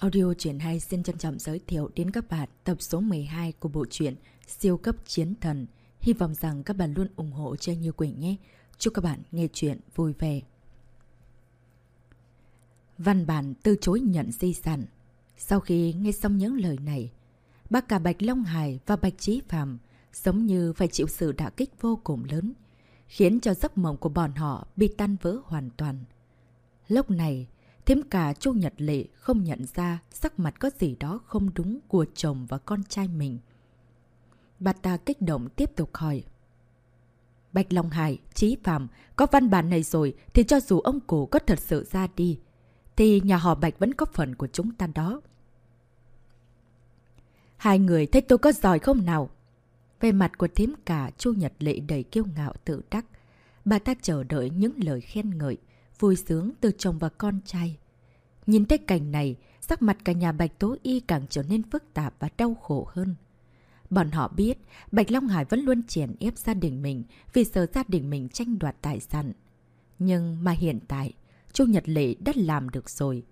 Audio truyện hay xin trân trọng giới thiệu đến các bạn tập số 12 của bộ truyện Siêu cấp chiến thần. Hy vọng rằng các bạn luôn ủng hộ cho Như Quỳnh nhé. Chúc các bạn nghe chuyện vui vẻ. Văn bản từ chối nhận di sản. Sau khi nghe xong những lời này, bác cả Bạch Long Hải và Bạch Trí Phạm giống như phải chịu sự đả kích vô cùng lớn, khiến cho giấc mộng của bọn họ bị tan vỡ hoàn toàn. Lúc này, Thêm cả Chu Nhật Lệ không nhận ra sắc mặt có gì đó không đúng của chồng và con trai mình. Bà ta kích động tiếp tục hỏi. Bạch Long Hải, Chí Phạm, có văn bản này rồi thì cho dù ông cổ có thật sự ra đi, thì nhà họ Bạch vẫn có phần của chúng ta đó. Hai người thấy tôi có giỏi không nào? Về mặt của thím cả, Chu Nhật Lệ đầy kiêu ngạo tự đắc. Bà ta chờ đợi những lời khen ngợi vui sướng từ chồng và con trai. Nhìn thấy cảnh này, sắc mặt cả nhà Bạch Tố Y càng trở nên phức tạp và đau khổ hơn. Bọn họ biết Bạch Long Hải vẫn luôn chèn ép gia đình mình vì sợ gia đình mình tranh đoạt tài sản. Nhưng mà hiện tại, Chu Nhật Lệ đã làm được rồi.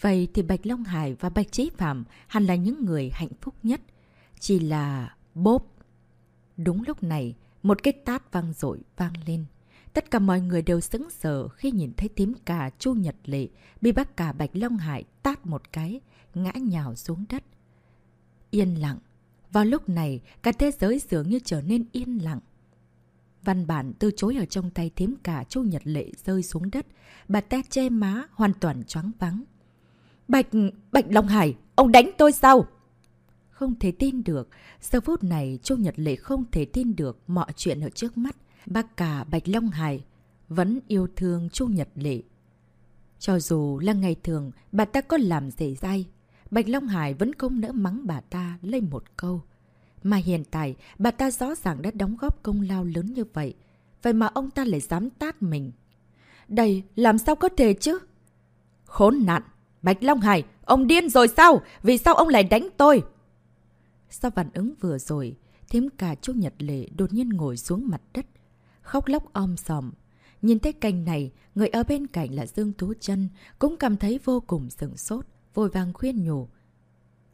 Vậy thì Bạch Long Hải và Bạch Chế Phạm hẳn là những người hạnh phúc nhất. Chỉ là bốp. Đúng lúc này, một cái tát vang dội vang lên. Tất cả mọi người đều sững sờ khi nhìn thấy tím cà Chu Nhật Lệ bị bác cà Bạch Long Hải tát một cái, ngã nhào xuống đất. Yên lặng. Vào lúc này, cả thế giới dường như trở nên yên lặng. Văn bản từ chối ở trong tay thím cả Chu Nhật Lệ rơi xuống đất. Bà ta che má, hoàn toàn choáng vắng. Bạch... Bạch Long Hải, ông đánh tôi sao? Không thể tin được. Giờ phút này, Chu Nhật Lệ không thể tin được mọi chuyện ở trước mắt. Bác cả Bạch Long Hải vẫn yêu thương Chu Nhật Lệ. Cho dù là ngày thường, bà ta có làm dễ dai, Bạch Long Hải vẫn không nỡ mắng bà ta lấy một câu. Mà hiện tại, bà ta rõ ràng đã đóng góp công lao lớn như vậy. Vậy mà ông ta lại dám tát mình. Đây, làm sao có thể chứ? Khốn nạn! Bạch Long Hải, ông điên rồi sao? Vì sao ông lại đánh tôi? Sau phản ứng vừa rồi, thím cả chú Nhật Lệ đột nhiên ngồi xuống mặt đất, khóc lóc om sòm. Nhìn thấy cảnh này, người ở bên cạnh là Dương Tú chân cũng cảm thấy vô cùng sừng sốt, vội vàng khuyên nhủ.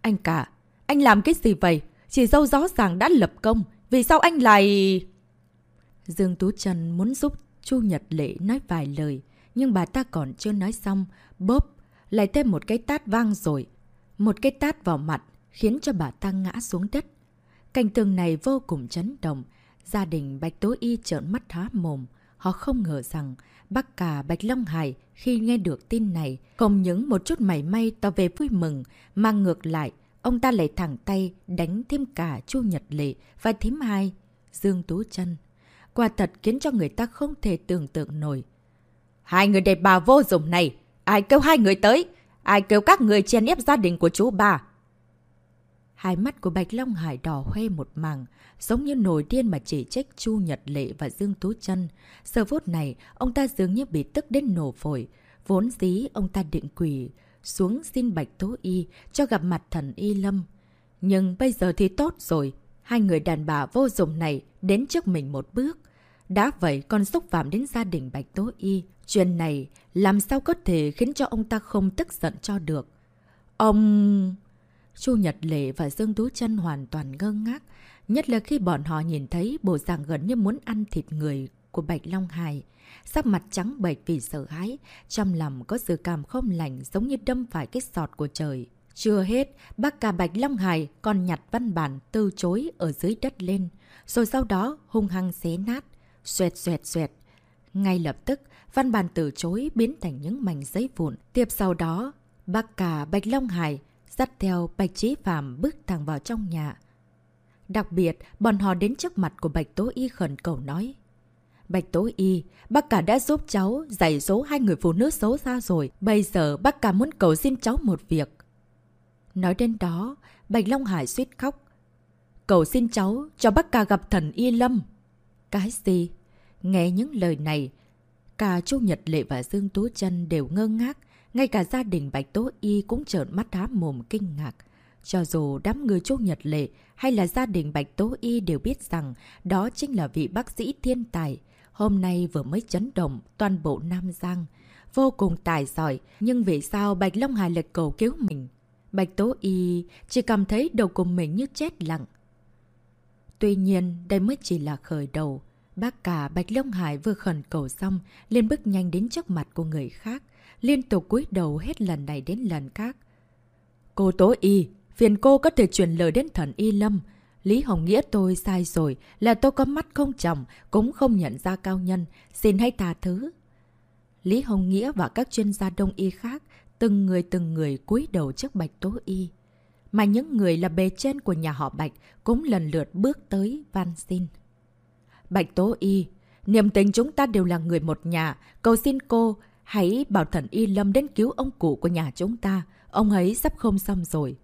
Anh cả, anh làm cái gì vậy? Chỉ dâu rõ ràng đã lập công, vì sao anh lại... Dương Tú chân muốn giúp Chu Nhật Lệ nói vài lời, nhưng bà ta còn chưa nói xong, bóp, lại thêm một cái tát vang rồi. Một cái tát vào mặt, khiến cho bà ta ngã xuống đất. Cảnh tường này vô cùng chấn động, Gia đình Bạch Tố Y trợn mắt há mồm. Họ không ngờ rằng bác cả Bạch Long Hải khi nghe được tin này, không những một chút mảy may tỏ về vui mừng, mà ngược lại, ông ta lại thẳng tay đánh thêm cả Chu Nhật Lệ và thím hai Dương Tú chân Quả thật khiến cho người ta không thể tưởng tượng nổi. Hai người đẹp bà vô dụng này! Ai kêu hai người tới? Ai kêu các người chen ép gia đình của chú bà? Hai mắt của Bạch Long Hải đỏ hoe một màng, giống như nổi điên mà chỉ trách Chu Nhật Lệ và Dương Tú chân Giờ phút này, ông ta dường như bị tức đến nổ phổi. Vốn dĩ ông ta định quỷ, xuống xin Bạch Tố Y cho gặp mặt thần Y Lâm. Nhưng bây giờ thì tốt rồi, hai người đàn bà vô dụng này đến trước mình một bước. Đã vậy còn xúc phạm đến gia đình Bạch Tố Y. Chuyện này làm sao có thể khiến cho ông ta không tức giận cho được. Ông... Chu Nhật Lệ và Dương Tú chân hoàn toàn ngơ ngác, nhất là khi bọn họ nhìn thấy bộ dạng gần như muốn ăn thịt người của Bạch Long Hải. Sắc mặt trắng bệch vì sợ hãi, trong lòng có sự cảm không lành giống như đâm phải cái sọt của trời. Chưa hết, bác cả Bạch Long Hải còn nhặt văn bản từ chối ở dưới đất lên, rồi sau đó hung hăng xé nát, xoẹt xoẹt xoẹt. Ngay lập tức, văn bản từ chối biến thành những mảnh giấy vụn. Tiếp sau đó, bác cả Bạch Long Hải dắt theo Bạch Trí Phạm bước thẳng vào trong nhà. Đặc biệt, bọn họ đến trước mặt của Bạch Tố Y khẩn cầu nói. Bạch Tố Y, bác cả đã giúp cháu giải dỗ hai người phụ nữ xấu xa rồi. Bây giờ bác cả muốn cầu xin cháu một việc. Nói đến đó, Bạch Long Hải suýt khóc. Cầu xin cháu cho bác cả gặp thần Y Lâm. Cái gì? Nghe những lời này, cả Chu Nhật Lệ và Dương Tú chân đều ngơ ngác, ngay cả gia đình Bạch Tố Y cũng trợn mắt há mồm kinh ngạc. Cho dù đám người chú Nhật Lệ hay là gia đình Bạch Tố Y đều biết rằng đó chính là vị bác sĩ thiên tài. Hôm nay vừa mới chấn động toàn bộ Nam Giang. Vô cùng tài giỏi, nhưng vì sao Bạch Long Hải lật cầu cứu mình? Bạch Tố Y chỉ cảm thấy đầu của mình như chết lặng. Tuy nhiên, đây mới chỉ là khởi đầu. Bác cả Bạch Long Hải vừa khẩn cầu xong, liền bước nhanh đến trước mặt của người khác, liên tục cúi đầu hết lần này đến lần khác. Cô Tố Y, phiền cô có thể truyền lời đến thần Y Lâm. Lý Hồng Nghĩa tôi sai rồi, là tôi có mắt không chồng, cũng không nhận ra cao nhân, xin hãy tà thứ. Lý Hồng Nghĩa và các chuyên gia đông y khác, từng người từng người cúi đầu trước Bạch Tố Y. Mà những người là bề trên của nhà họ Bạch cũng lần lượt bước tới van xin. Bạch Tố Y, niềm tình chúng ta đều là người một nhà, cầu xin cô, hãy bảo thần Y Lâm đến cứu ông cụ của nhà chúng ta, ông ấy sắp không xong rồi.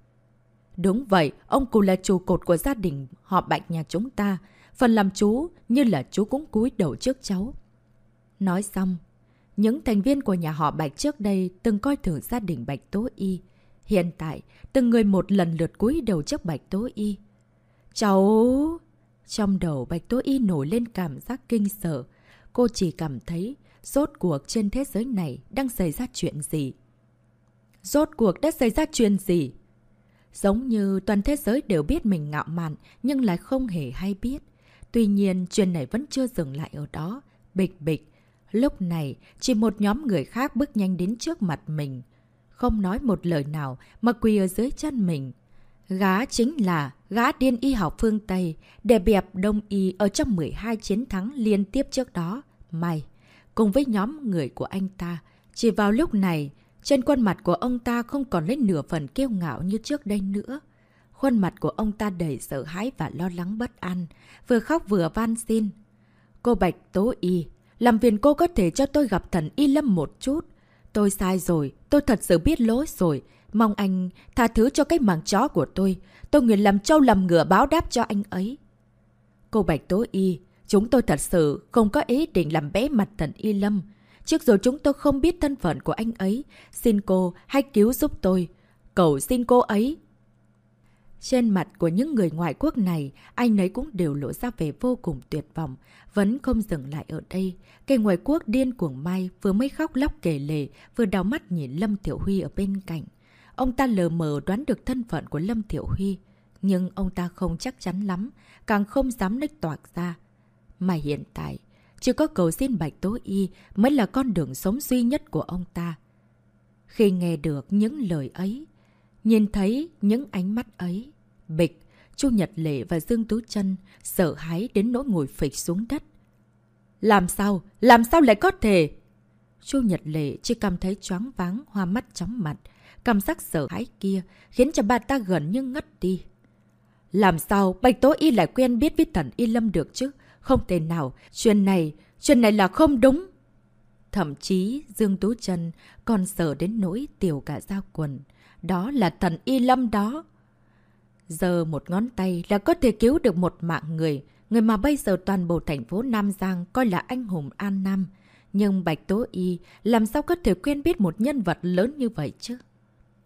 Đúng vậy, ông cụ là trụ cột của gia đình họ Bạch nhà chúng ta, phần làm chú như là chú cũng cúi đầu trước cháu. Nói xong, những thành viên của nhà họ Bạch trước đây từng coi thường gia đình Bạch Tố Y. Hiện tại, từng người một lần lượt cúi đầu trước Bạch Tố Y. Cháu... Trong đầu Bạch Tố Y nổi lên cảm giác kinh sợ. Cô chỉ cảm thấy rốt cuộc trên thế giới này đang xảy ra chuyện gì. Rốt cuộc đã xảy ra chuyện gì? Giống như toàn thế giới đều biết mình ngạo mạn nhưng lại không hề hay biết. Tuy nhiên chuyện này vẫn chưa dừng lại ở đó. Bịch bịch. Lúc này chỉ một nhóm người khác bước nhanh đến trước mặt mình. Không nói một lời nào mà quỳ ở dưới chân mình. Gá chính là gã điên y học phương Tây, đè bẹp đông y ở trong 12 chiến thắng liên tiếp trước đó. May, cùng với nhóm người của anh ta, chỉ vào lúc này, trên khuôn mặt của ông ta không còn lấy nửa phần kiêu ngạo như trước đây nữa. Khuôn mặt của ông ta đầy sợ hãi và lo lắng bất an, vừa khóc vừa van xin. Cô Bạch Tố Y, làm phiền cô có thể cho tôi gặp thần Y Lâm một chút. Tôi sai rồi, tôi thật sự biết lỗi rồi. Mong anh tha thứ cho cái mảng chó của tôi. Tôi nguyện làm trâu làm ngựa báo đáp cho anh ấy. Cô Bạch Tố Y, chúng tôi thật sự không có ý định làm bé mặt thần Y Lâm. Trước rồi chúng tôi không biết thân phận của anh ấy. Xin cô hãy cứu giúp tôi. Cầu xin cô ấy. Trên mặt của những người ngoại quốc này, anh ấy cũng đều lộ ra vẻ vô cùng tuyệt vọng. Vẫn không dừng lại ở đây. Cây ngoại quốc điên cuồng mai vừa mới khóc lóc kể lệ, vừa đào mắt nhìn Lâm Tiểu Huy ở bên cạnh. Ông ta lờ mờ đoán được thân phận của Lâm Tiểu Huy. Nhưng ông ta không chắc chắn lắm, càng không dám lếch toạc ra. Mà hiện tại, chỉ có cầu xin Bạch Tố Y mới là con đường sống duy nhất của ông ta. Khi nghe được những lời ấy, nhìn thấy những ánh mắt ấy, bịch, Chu Nhật Lệ và Dương Tú chân sợ hãi đến nỗi ngồi phịch xuống đất. Làm sao? Làm sao lại có thể? Chu Nhật Lệ chỉ cảm thấy choáng váng, hoa mắt chóng mặt. Cảm giác sợ hãi kia khiến cho bà ta gần như ngất đi. Làm sao Bạch Tố Y lại quen biết với thần Y Lâm được chứ? Không thể nào, chuyện này, chuyện này là không đúng. Thậm chí Dương Tú Trân còn sợ đến nỗi tiểu cả giao quần. Đó là thần Y Lâm đó. Giờ một ngón tay là có thể cứu được một mạng người, người mà bây giờ toàn bộ thành phố Nam Giang coi là anh hùng An Nam. Nhưng Bạch Tố Y làm sao có thể quen biết một nhân vật lớn như vậy chứ?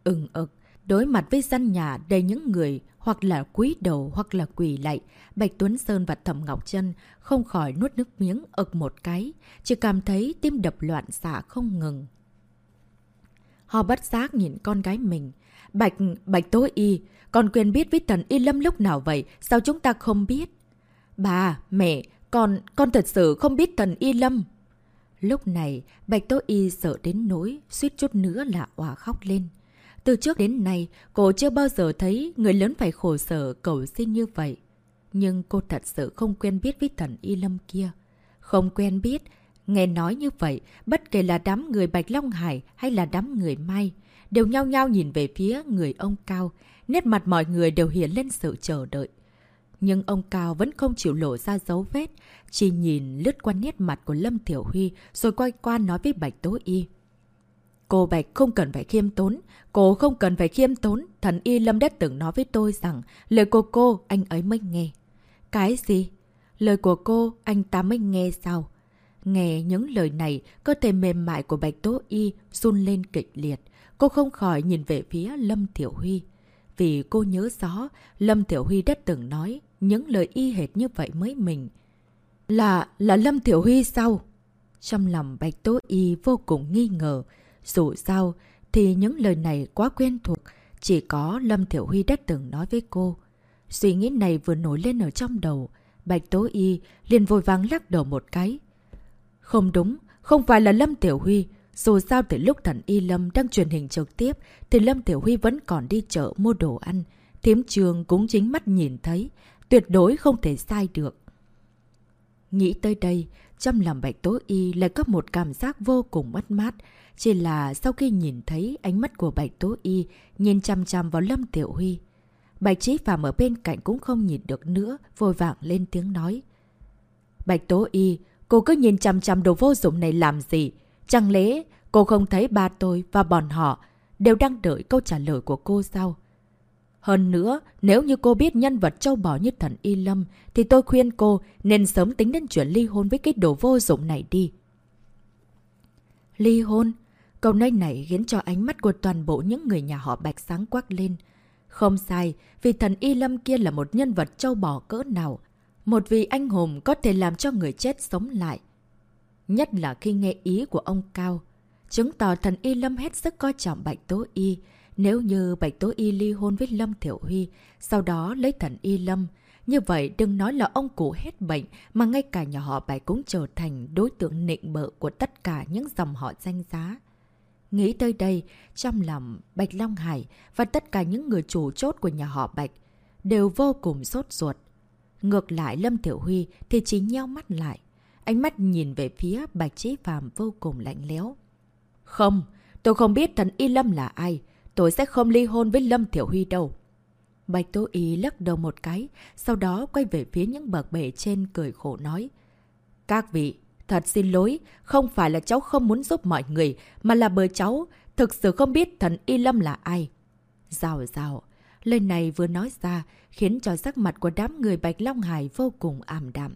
Ừng ực, đối mặt với dân nhà đầy những người hoặc là quý đầu hoặc là quỳ lạy, Bạch Tuấn Sơn và Thẩm Ngọc Trân không khỏi nuốt nước miếng ực một cái, chỉ cảm thấy tim đập loạn xạ không ngừng. Họ bất giác nhìn con gái mình. Bạch, Bạch Tố Y, con quên biết với thần Y Lâm lúc nào vậy? Sao chúng ta không biết? Bà, mẹ, con, con thật sự không biết thần Y Lâm. Lúc này, Bạch Tố Y sợ đến nỗi, suýt chút nữa là òa khóc lên. Từ trước đến nay, cô chưa bao giờ thấy người lớn phải khổ sở cầu xin như vậy. Nhưng cô thật sự không quen biết với thần Y Lâm kia. Không quen biết, nghe nói như vậy, bất kể là đám người Bạch Long Hải hay là đám người Mai, đều nhao nhao nhìn về phía người ông Cao. Nét mặt mọi người đều hiện lên sự chờ đợi. Nhưng ông Cao vẫn không chịu lộ ra dấu vết, chỉ nhìn lướt qua nét mặt của Lâm Tiểu Huy rồi quay qua nói với Bạch Tố Y. Cô Bạch không cần phải khiêm tốn. Cô không cần phải khiêm tốn. Thần Y Lâm đã từng nói với tôi rằng lời của cô anh ấy mới nghe. Cái gì? Lời của cô anh ta mới nghe sao? Nghe những lời này, cơ thể mềm mại của Bạch Tố Y run lên kịch liệt. Cô không khỏi nhìn về phía Lâm Tiểu Huy. Vì cô nhớ rõ, Lâm Tiểu Huy đã từng nói những lời y hệt như vậy mới mình. Là, là Lâm Tiểu Huy sao? Trong lòng Bạch Tố Y vô cùng nghi ngờ. Dù sao, thì những lời này quá quen thuộc, Chỉ có Lâm Thiểu Huy đã từng nói với cô. Suy nghĩ này vừa nổi lên ở trong đầu. Bạch Tố Y liền vội vàng lắc đầu một cái. Không đúng, không phải là Lâm Tiểu Huy. Dù sao từ lúc thần Y Lâm đang truyền hình trực tiếp thì Lâm Tiểu Huy vẫn còn đi chợ mua đồ ăn. Thiếm trường cũng chính mắt nhìn thấy. Tuyệt đối không thể sai được. Nghĩ tới đây, trong lòng Bạch Tố Y lại có một cảm giác vô cùng mất mát. Chỉ là sau khi nhìn thấy ánh mắt của Bạch Tố Y nhìn chăm chăm vào Lâm Tiểu Huy. Bạch Trí Phạm ở bên cạnh cũng không nhìn được nữa, vội vàng lên tiếng nói. Bạch Tố Y, cô cứ nhìn chăm chăm đồ vô dụng này làm gì? Chẳng lẽ cô không thấy ba tôi và bọn họ đều đang đợi câu trả lời của cô sao? Hơn nữa, nếu như cô biết nhân vật châu bò như thần Y Lâm, thì tôi khuyên cô nên sớm tính đến chuyện ly hôn với cái đồ vô dụng này đi. Ly hôn? Câu nói này khiến cho ánh mắt của toàn bộ những người nhà họ Bạch sáng quắc lên. Không sai, vì thần Y Lâm kia là một nhân vật châu bò cỡ nào. Một vị anh hùng có thể làm cho người chết sống lại. Nhất là khi nghe ý của ông Cao. Chứng tỏ thần Y Lâm hết sức coi trọng Bạch Tố Y. Nếu như Bạch Tố Y ly hôn với Lâm Thiểu Huy, sau đó lấy thần Y Lâm, như vậy đừng nói là ông cụ hết bệnh mà ngay cả nhà họ Bạch cũng trở thành đối tượng nịnh bợ của tất cả những dòng họ danh giá. Nghĩ tới đây, trong lòng Bạch Long Hải và tất cả những người chủ chốt của nhà họ Bạch đều vô cùng sốt ruột. Ngược lại Lâm Tiểu Huy thì chỉ nheo mắt lại. Ánh mắt nhìn về phía Bạch Trí Phạm vô cùng lạnh lẽo. Không, tôi không biết thần Y Lâm là ai. Tôi sẽ không ly hôn với Lâm Tiểu Huy đâu. Bạch Tố Y lắc đầu một cái, sau đó quay về phía những bậc bể trên cười khổ nói. Các vị, Thật xin lỗi, không phải là cháu không muốn giúp mọi người, mà là bởi cháu thực sự không biết thần Y Lâm là ai. Rào rào, lời này vừa nói ra khiến cho sắc mặt của đám người Bạch Long Hải vô cùng ảm đạm.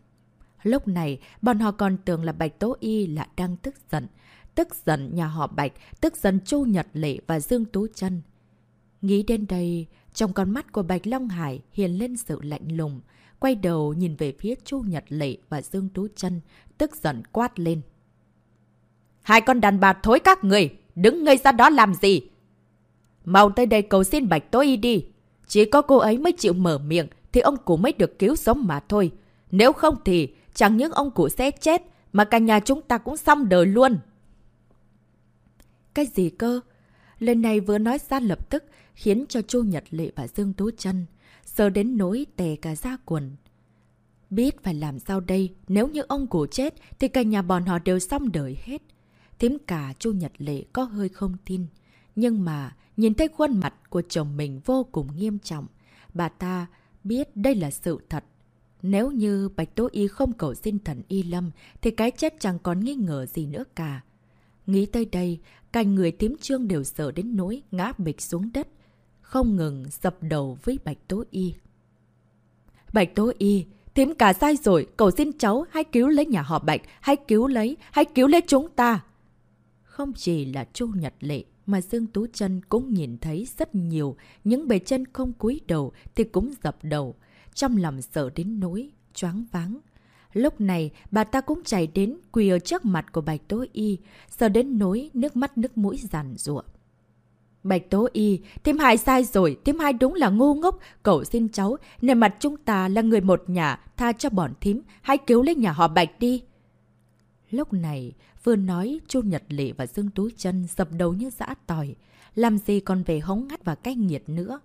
Lúc này, bọn họ còn tưởng là Bạch Tố Y là đang tức giận. Tức giận nhà họ Bạch, tức giận Chu Nhật Lệ và Dương Tú chân Nghĩ đến đây, trong con mắt của Bạch Long Hải hiện lên sự lạnh lùng quay đầu nhìn về phía Chu Nhật Lệ và Dương Tú chân tức giận quát lên. Hai con đàn bà thối các người, đứng ngây ra đó làm gì? Mau tới đây cầu xin Bạch Tố Y đi. Chỉ có cô ấy mới chịu mở miệng thì ông cụ mới được cứu sống mà thôi. Nếu không thì chẳng những ông cụ sẽ chết mà cả nhà chúng ta cũng xong đời luôn. Cái gì cơ? Lần này vừa nói ra lập tức khiến cho Chu Nhật Lệ và Dương Tú chân sợ đến nỗi tè cả da quần. Biết phải làm sao đây, nếu như ông cụ chết thì cả nhà bọn họ đều xong đời hết. Thím cả Chu Nhật Lệ có hơi không tin. Nhưng mà nhìn thấy khuôn mặt của chồng mình vô cùng nghiêm trọng. Bà ta biết đây là sự thật. Nếu như Bạch Tố Y không cầu xin thần Y Lâm thì cái chết chẳng còn nghi ngờ gì nữa cả. Nghĩ tới đây, cả người tím trương đều sợ đến nỗi ngã bịch xuống đất không ngừng dập đầu với Bạch Tố Y. Bạch Tố Y, thím cả sai rồi, cầu xin cháu hãy cứu lấy nhà họ Bạch, hãy cứu lấy, hãy cứu lấy chúng ta. Không chỉ là Chu Nhật Lệ, mà Dương Tú chân cũng nhìn thấy rất nhiều, những bề chân không cúi đầu thì cũng dập đầu, trong lòng sợ đến nỗi, choáng váng. Lúc này, bà ta cũng chạy đến quỳ ở trước mặt của Bạch Tố Y, sợ đến nỗi nước mắt nước mũi giàn ruộng. Bạch Tố Y, thêm hai sai rồi, thêm hai đúng là ngu ngốc. Cậu xin cháu, nề mặt chúng ta là người một nhà, tha cho bọn thím, hãy cứu lấy nhà họ Bạch đi. Lúc này, vừa nói, Chu Nhật Lệ và Dương Tú chân dập đầu như dã tỏi. Làm gì còn về hống ngắt và cách nhiệt nữa.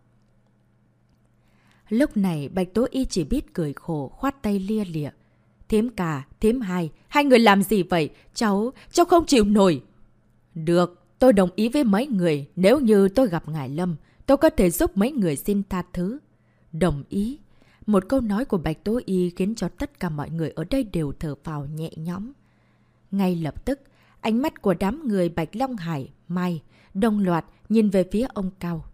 Lúc này, Bạch Tố Y chỉ biết cười khổ, khoát tay lia lịa. Thím cả, thím hai, hai người làm gì vậy? Cháu, cháu không chịu nổi. Được, Tôi đồng ý với mấy người, nếu như tôi gặp Ngài Lâm, tôi có thể giúp mấy người xin tha thứ. Đồng ý. Một câu nói của Bạch Tố Y khiến cho tất cả mọi người ở đây đều thở phào nhẹ nhõm. Ngay lập tức, ánh mắt của đám người Bạch Long Hải, Mai, đồng loạt nhìn về phía ông Cao.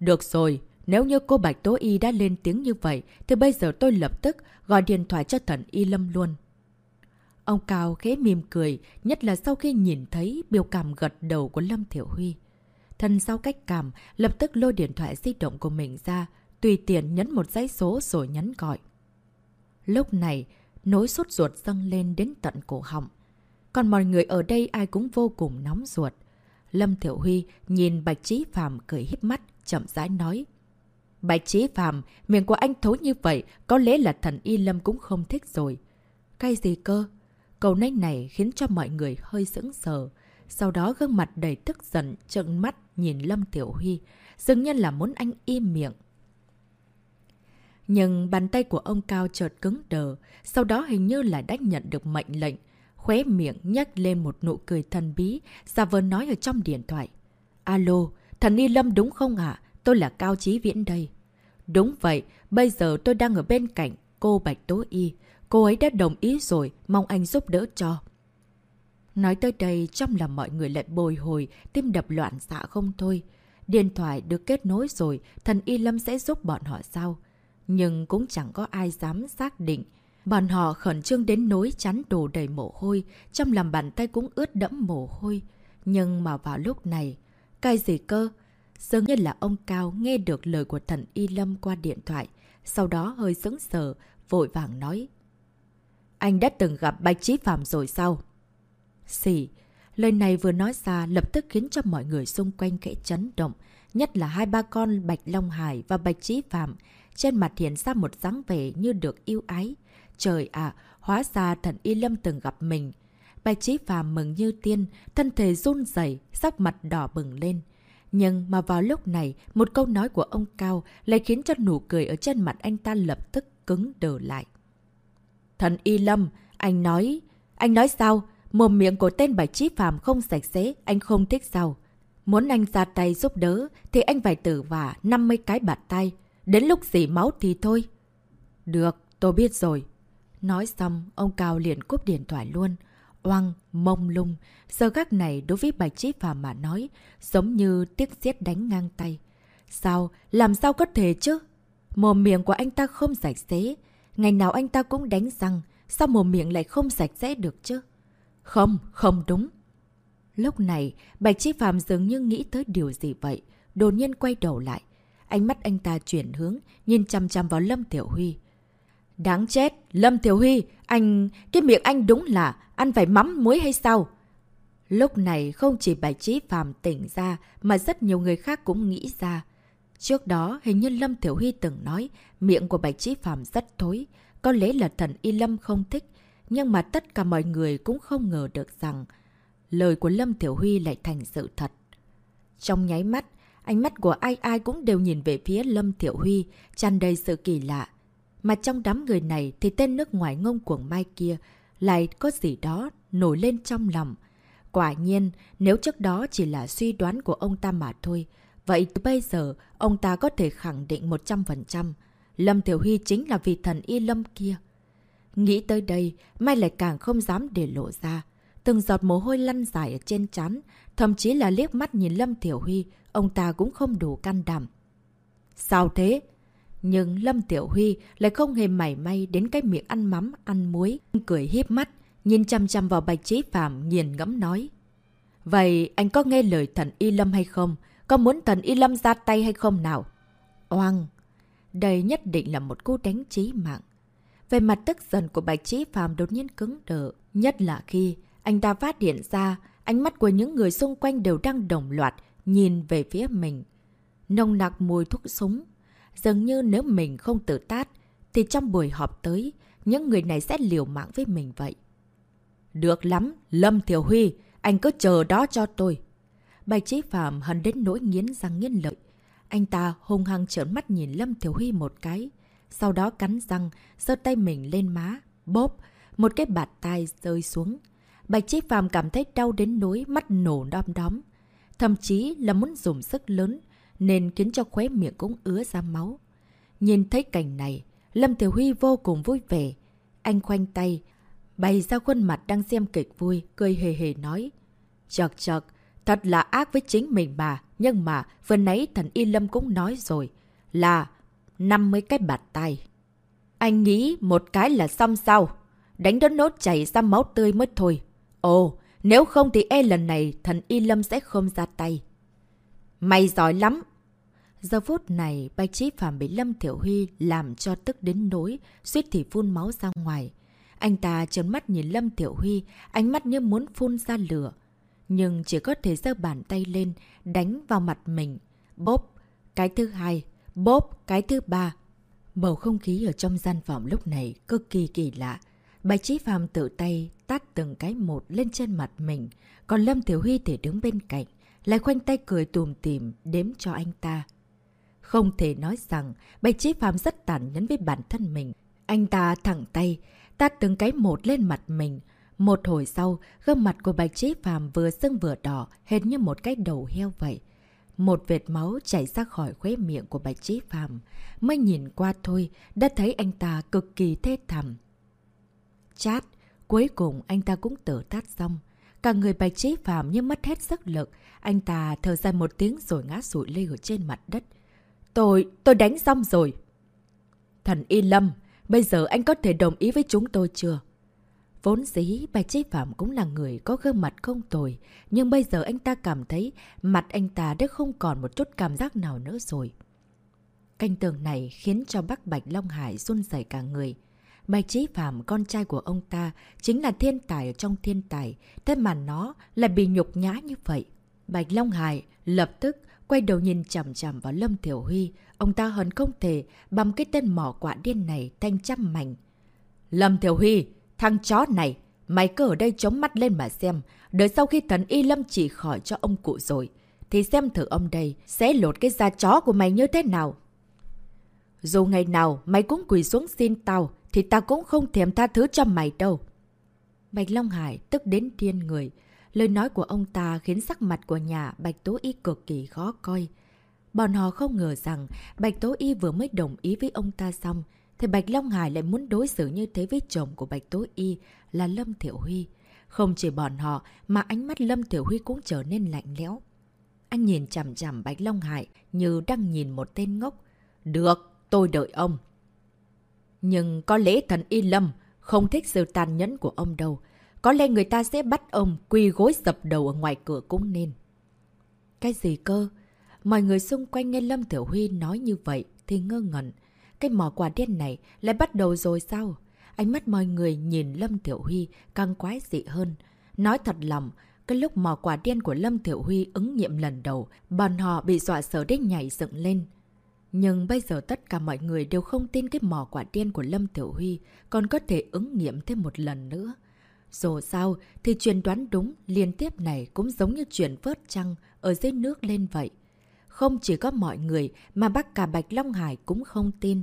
Được rồi, nếu như cô Bạch Tố Y đã lên tiếng như vậy, thì bây giờ tôi lập tức gọi điện thoại cho thần Y Lâm luôn. Ông Cao khẽ mỉm cười, nhất là sau khi nhìn thấy biểu cảm gật đầu của Lâm Thiểu Huy. Thân sau cách cảm, lập tức lôi điện thoại di động của mình ra, tùy tiện nhấn một dãy số rồi nhấn gọi. Lúc này, nỗi sốt ruột dâng lên đến tận cổ họng. Còn mọi người ở đây ai cũng vô cùng nóng ruột. Lâm Thiểu Huy nhìn Bạch Trí Phạm cười híp mắt, chậm rãi nói. Bạch trí Phạm, miệng của anh thối như vậy, có lẽ là thần Y Lâm cũng không thích rồi. Cái gì cơ? Câu nói này khiến cho mọi người hơi sững sờ. Sau đó gương mặt đầy tức giận, trợn mắt nhìn Lâm Tiểu Huy, dường như là muốn anh im miệng. Nhưng bàn tay của ông Cao chợt cứng đờ, sau đó hình như là đã nhận được mệnh lệnh. Khóe miệng nhắc lên một nụ cười thần bí, giả vờ nói ở trong điện thoại. Alo, thần Y Lâm đúng không ạ? Tôi là Cao Chí Viễn đây. Đúng vậy, bây giờ tôi đang ở bên cạnh cô Bạch Tố Y. Cô ấy đã đồng ý rồi, mong anh giúp đỡ cho. Nói tới đây, trong lòng mọi người lại bồi hồi, tim đập loạn xạ không thôi. Điện thoại được kết nối rồi, thần Y Lâm sẽ giúp bọn họ sao? Nhưng cũng chẳng có ai dám xác định. Bọn họ khẩn trương đến nối chắn đồ đầy mồ hôi, trong lòng bàn tay cũng ướt đẫm mồ hôi. Nhưng mà vào lúc này, cái gì cơ? Dường như là ông Cao nghe được lời của thần Y Lâm qua điện thoại, sau đó hơi sững sờ, vội vàng nói. Anh đã từng gặp Bạch Chí Phạm rồi sao? Xỉ, lời này vừa nói ra lập tức khiến cho mọi người xung quanh kẽ chấn động, nhất là hai ba con Bạch Long Hải và Bạch Chí Phạm, trên mặt hiện ra một dáng vẻ như được yêu ái. Trời ạ, hóa ra thần Y Lâm từng gặp mình. Bạch Chí Phạm mừng như tiên, thân thể run rẩy, sắc mặt đỏ bừng lên. Nhưng mà vào lúc này, một câu nói của ông Cao lại khiến cho nụ cười ở trên mặt anh ta lập tức cứng đờ lại. Thần Y Lâm, anh nói... Anh nói sao? Mồm miệng của tên Bạch Chí Phạm không sạch sẽ, anh không thích sao? Muốn anh ra tay giúp đỡ, thì anh phải tử vả 50 cái bạt tay. Đến lúc dỉ máu thì thôi. Được, tôi biết rồi. Nói xong, ông Cao liền cúp điện thoại luôn. oang mông lung. Giờ gác này đối với Bạch Chí Phạm mà nói, giống như tiếc xiết đánh ngang tay. Sao? Làm sao có thể chứ? Mồm miệng của anh ta không sạch sẽ. Ngày nào anh ta cũng đánh răng. Sao mồm miệng lại không sạch sẽ được chứ? Không, không đúng. Lúc này, Bạch Chí Phạm dường như nghĩ tới điều gì vậy. Đột nhiên quay đầu lại. Ánh mắt anh ta chuyển hướng, nhìn chăm chăm vào Lâm Tiểu Huy. Đáng chết! Lâm Tiểu Huy! Anh... Cái miệng anh đúng là ăn phải mắm muối hay sao? Lúc này không chỉ Bạch Chí Phạm tỉnh ra mà rất nhiều người khác cũng nghĩ ra. Trước đó hình như Lâm Tiểu Huy từng nói miệng của Bạch Chí Phạm rất thối. Có lẽ là thần Y Lâm không thích. Nhưng mà tất cả mọi người cũng không ngờ được rằng lời của Lâm Tiểu Huy lại thành sự thật. Trong nháy mắt, ánh mắt của ai ai cũng đều nhìn về phía Lâm Tiểu Huy, tràn đầy sự kỳ lạ. Mà trong đám người này thì tên nước ngoài ngông cuồng mai kia lại có gì đó nổi lên trong lòng. Quả nhiên, nếu trước đó chỉ là suy đoán của ông ta mà thôi, vậy từ bây giờ ông ta có thể khẳng định 100%. Lâm Tiểu Huy chính là vị thần y lâm kia. Nghĩ tới đây, Mai lại càng không dám để lộ ra. Từng giọt mồ hôi lăn dài ở trên chán, thậm chí là liếc mắt nhìn Lâm Tiểu Huy, ông ta cũng không đủ can đảm. Sao thế? Nhưng Lâm Tiểu Huy lại không hề mảy may đến cái miệng ăn mắm, ăn muối. Cười hiếp mắt, nhìn chăm chăm vào Bạch trí Phạm nghiền ngẫm nói. Vậy anh có nghe lời thần Y Lâm hay không? Có muốn thần Y Lâm ra tay hay không nào? Oang! Đây nhất định là một cú đánh chí mạng. Về mặt tức giận của Bạch trí Phạm đột nhiên cứng đờ. Nhất là khi anh ta phát hiện ra ánh mắt của những người xung quanh đều đang đồng loạt nhìn về phía mình. Nồng nặc mùi thuốc súng. Dường như nếu mình không tự tát, thì trong buổi họp tới, những người này sẽ liều mạng với mình vậy. Được lắm, Lâm Thiểu Huy, anh cứ chờ đó cho tôi. Bạch chế Phạm hận đến nỗi nghiến răng nghiến lợi. Anh ta hung hăng trợn mắt nhìn Lâm Thiểu Huy một cái. Sau đó cắn răng, giơ tay mình lên má, bóp, một cái bạt tay rơi xuống. Bạch chế Phạm cảm thấy đau đến nỗi mắt nổ đom đóm. Thậm chí là muốn dùng sức lớn, nên khiến cho khóe miệng cũng ứa ra máu. Nhìn thấy cảnh này, Lâm Tiểu Huy vô cùng vui vẻ. Anh khoanh tay, bày ra khuôn mặt đang xem kịch vui, cười hề hề nói. Chật chật, thật là ác với chính mình mà, nhưng mà vừa nãy thần Y Lâm cũng nói rồi, là 50 cái bạt tay. Anh nghĩ một cái là xong sao? Đánh đến nốt chảy ra máu tươi mới thôi. Ồ, nếu không thì e lần này thần Y Lâm sẽ không ra tay. Mày giỏi lắm! Giờ phút này, Bạch trí Phạm bị Lâm Thiểu Huy làm cho tức đến nỗi, suýt thì phun máu ra ngoài. Anh ta trấn mắt nhìn Lâm Tiểu Huy, ánh mắt như muốn phun ra lửa. Nhưng chỉ có thể giơ bàn tay lên, đánh vào mặt mình. Bốp! cái thứ hai, bốp cái thứ ba. Bầu không khí ở trong gian phòng lúc này cực kỳ kỳ lạ. Bạch Chí Phạm tự tay tát từng cái một lên trên mặt mình, còn Lâm Tiểu Huy thì đứng bên cạnh, lại khoanh tay cười tùm tìm đếm cho anh ta. Không thể nói rằng Bạch Chí Phạm rất tàn nhẫn với bản thân mình. Anh ta thẳng tay, tát từng cái một lên mặt mình. Một hồi sau, gương mặt của Bạch trí phàm vừa sưng vừa đỏ, hệt như một cái đầu heo vậy. Một vệt máu chảy ra khỏi khóe miệng của Bạch trí phàm Mới nhìn qua thôi, đã thấy anh ta cực kỳ thê thảm. Chát, cuối cùng anh ta cũng tử tát xong. Cả người Bạch trí Phạm như mất hết sức lực. Anh ta thở dài một tiếng rồi ngã sụi lê ở trên mặt đất. Tôi, tôi đánh xong rồi. Thần Y Lâm, bây giờ anh có thể đồng ý với chúng tôi chưa? Vốn dĩ Bạch Chi Phạm cũng là người có gương mặt không tồi, nhưng bây giờ anh ta cảm thấy mặt anh ta đã không còn một chút cảm giác nào nữa rồi. Canh tường này khiến cho bác Bạch Long Hải run rẩy cả người. Bạch Chí Phạm, con trai của ông ta, chính là thiên tài trong thiên tài, thế mà nó lại bị nhục nhã như vậy. Bạch Long Hải lập tức quay đầu nhìn chằm chằm vào Lâm Thiểu Huy, ông ta hận không thể bằng cái tên mỏ quả điên này thanh trăm mảnh. Lâm Thiểu Huy, thằng chó này, mày cứ ở đây chống mắt lên mà xem, đợi sau khi thần Y Lâm chỉ khỏi cho ông cụ rồi, thì xem thử ông đây sẽ lột cái da chó của mày như thế nào. Dù ngày nào mày cũng quỳ xuống xin tao, thì tao cũng không thèm tha thứ cho mày đâu. Bạch Long Hải tức đến thiên người. Lời nói của ông ta khiến sắc mặt của nhà Bạch Tố Y cực kỳ khó coi. Bọn họ không ngờ rằng Bạch Tố Y vừa mới đồng ý với ông ta xong, thì Bạch Long Hải lại muốn đối xử như thế với chồng của Bạch Tố Y là Lâm Thiểu Huy. Không chỉ bọn họ mà ánh mắt Lâm Thiểu Huy cũng trở nên lạnh lẽo. Anh nhìn chằm chằm Bạch Long Hải như đang nhìn một tên ngốc. Được, tôi đợi ông. Nhưng có lẽ thần Y Lâm không thích sự tàn nhẫn của ông đâu. Có lẽ người ta sẽ bắt ông quỳ gối dập đầu ở ngoài cửa cũng nên. Cái gì cơ? Mọi người xung quanh nghe Lâm Thiểu Huy nói như vậy thì ngơ ngẩn. Cái mỏ quả đen này lại bắt đầu rồi sao? Ánh mắt mọi người nhìn Lâm Tiểu Huy càng quái dị hơn. Nói thật lòng, cái lúc mỏ quả đen của Lâm Tiểu Huy ứng nghiệm lần đầu, bọn họ bị dọa sợ đến nhảy dựng lên. Nhưng bây giờ tất cả mọi người đều không tin cái mỏ quả đen của Lâm Tiểu Huy còn có thể ứng nghiệm thêm một lần nữa. Dù sao thì truyền đoán đúng liên tiếp này cũng giống như truyền vớt trăng ở dưới nước lên vậy. Không chỉ có mọi người mà bác cả Bạch Long Hải cũng không tin.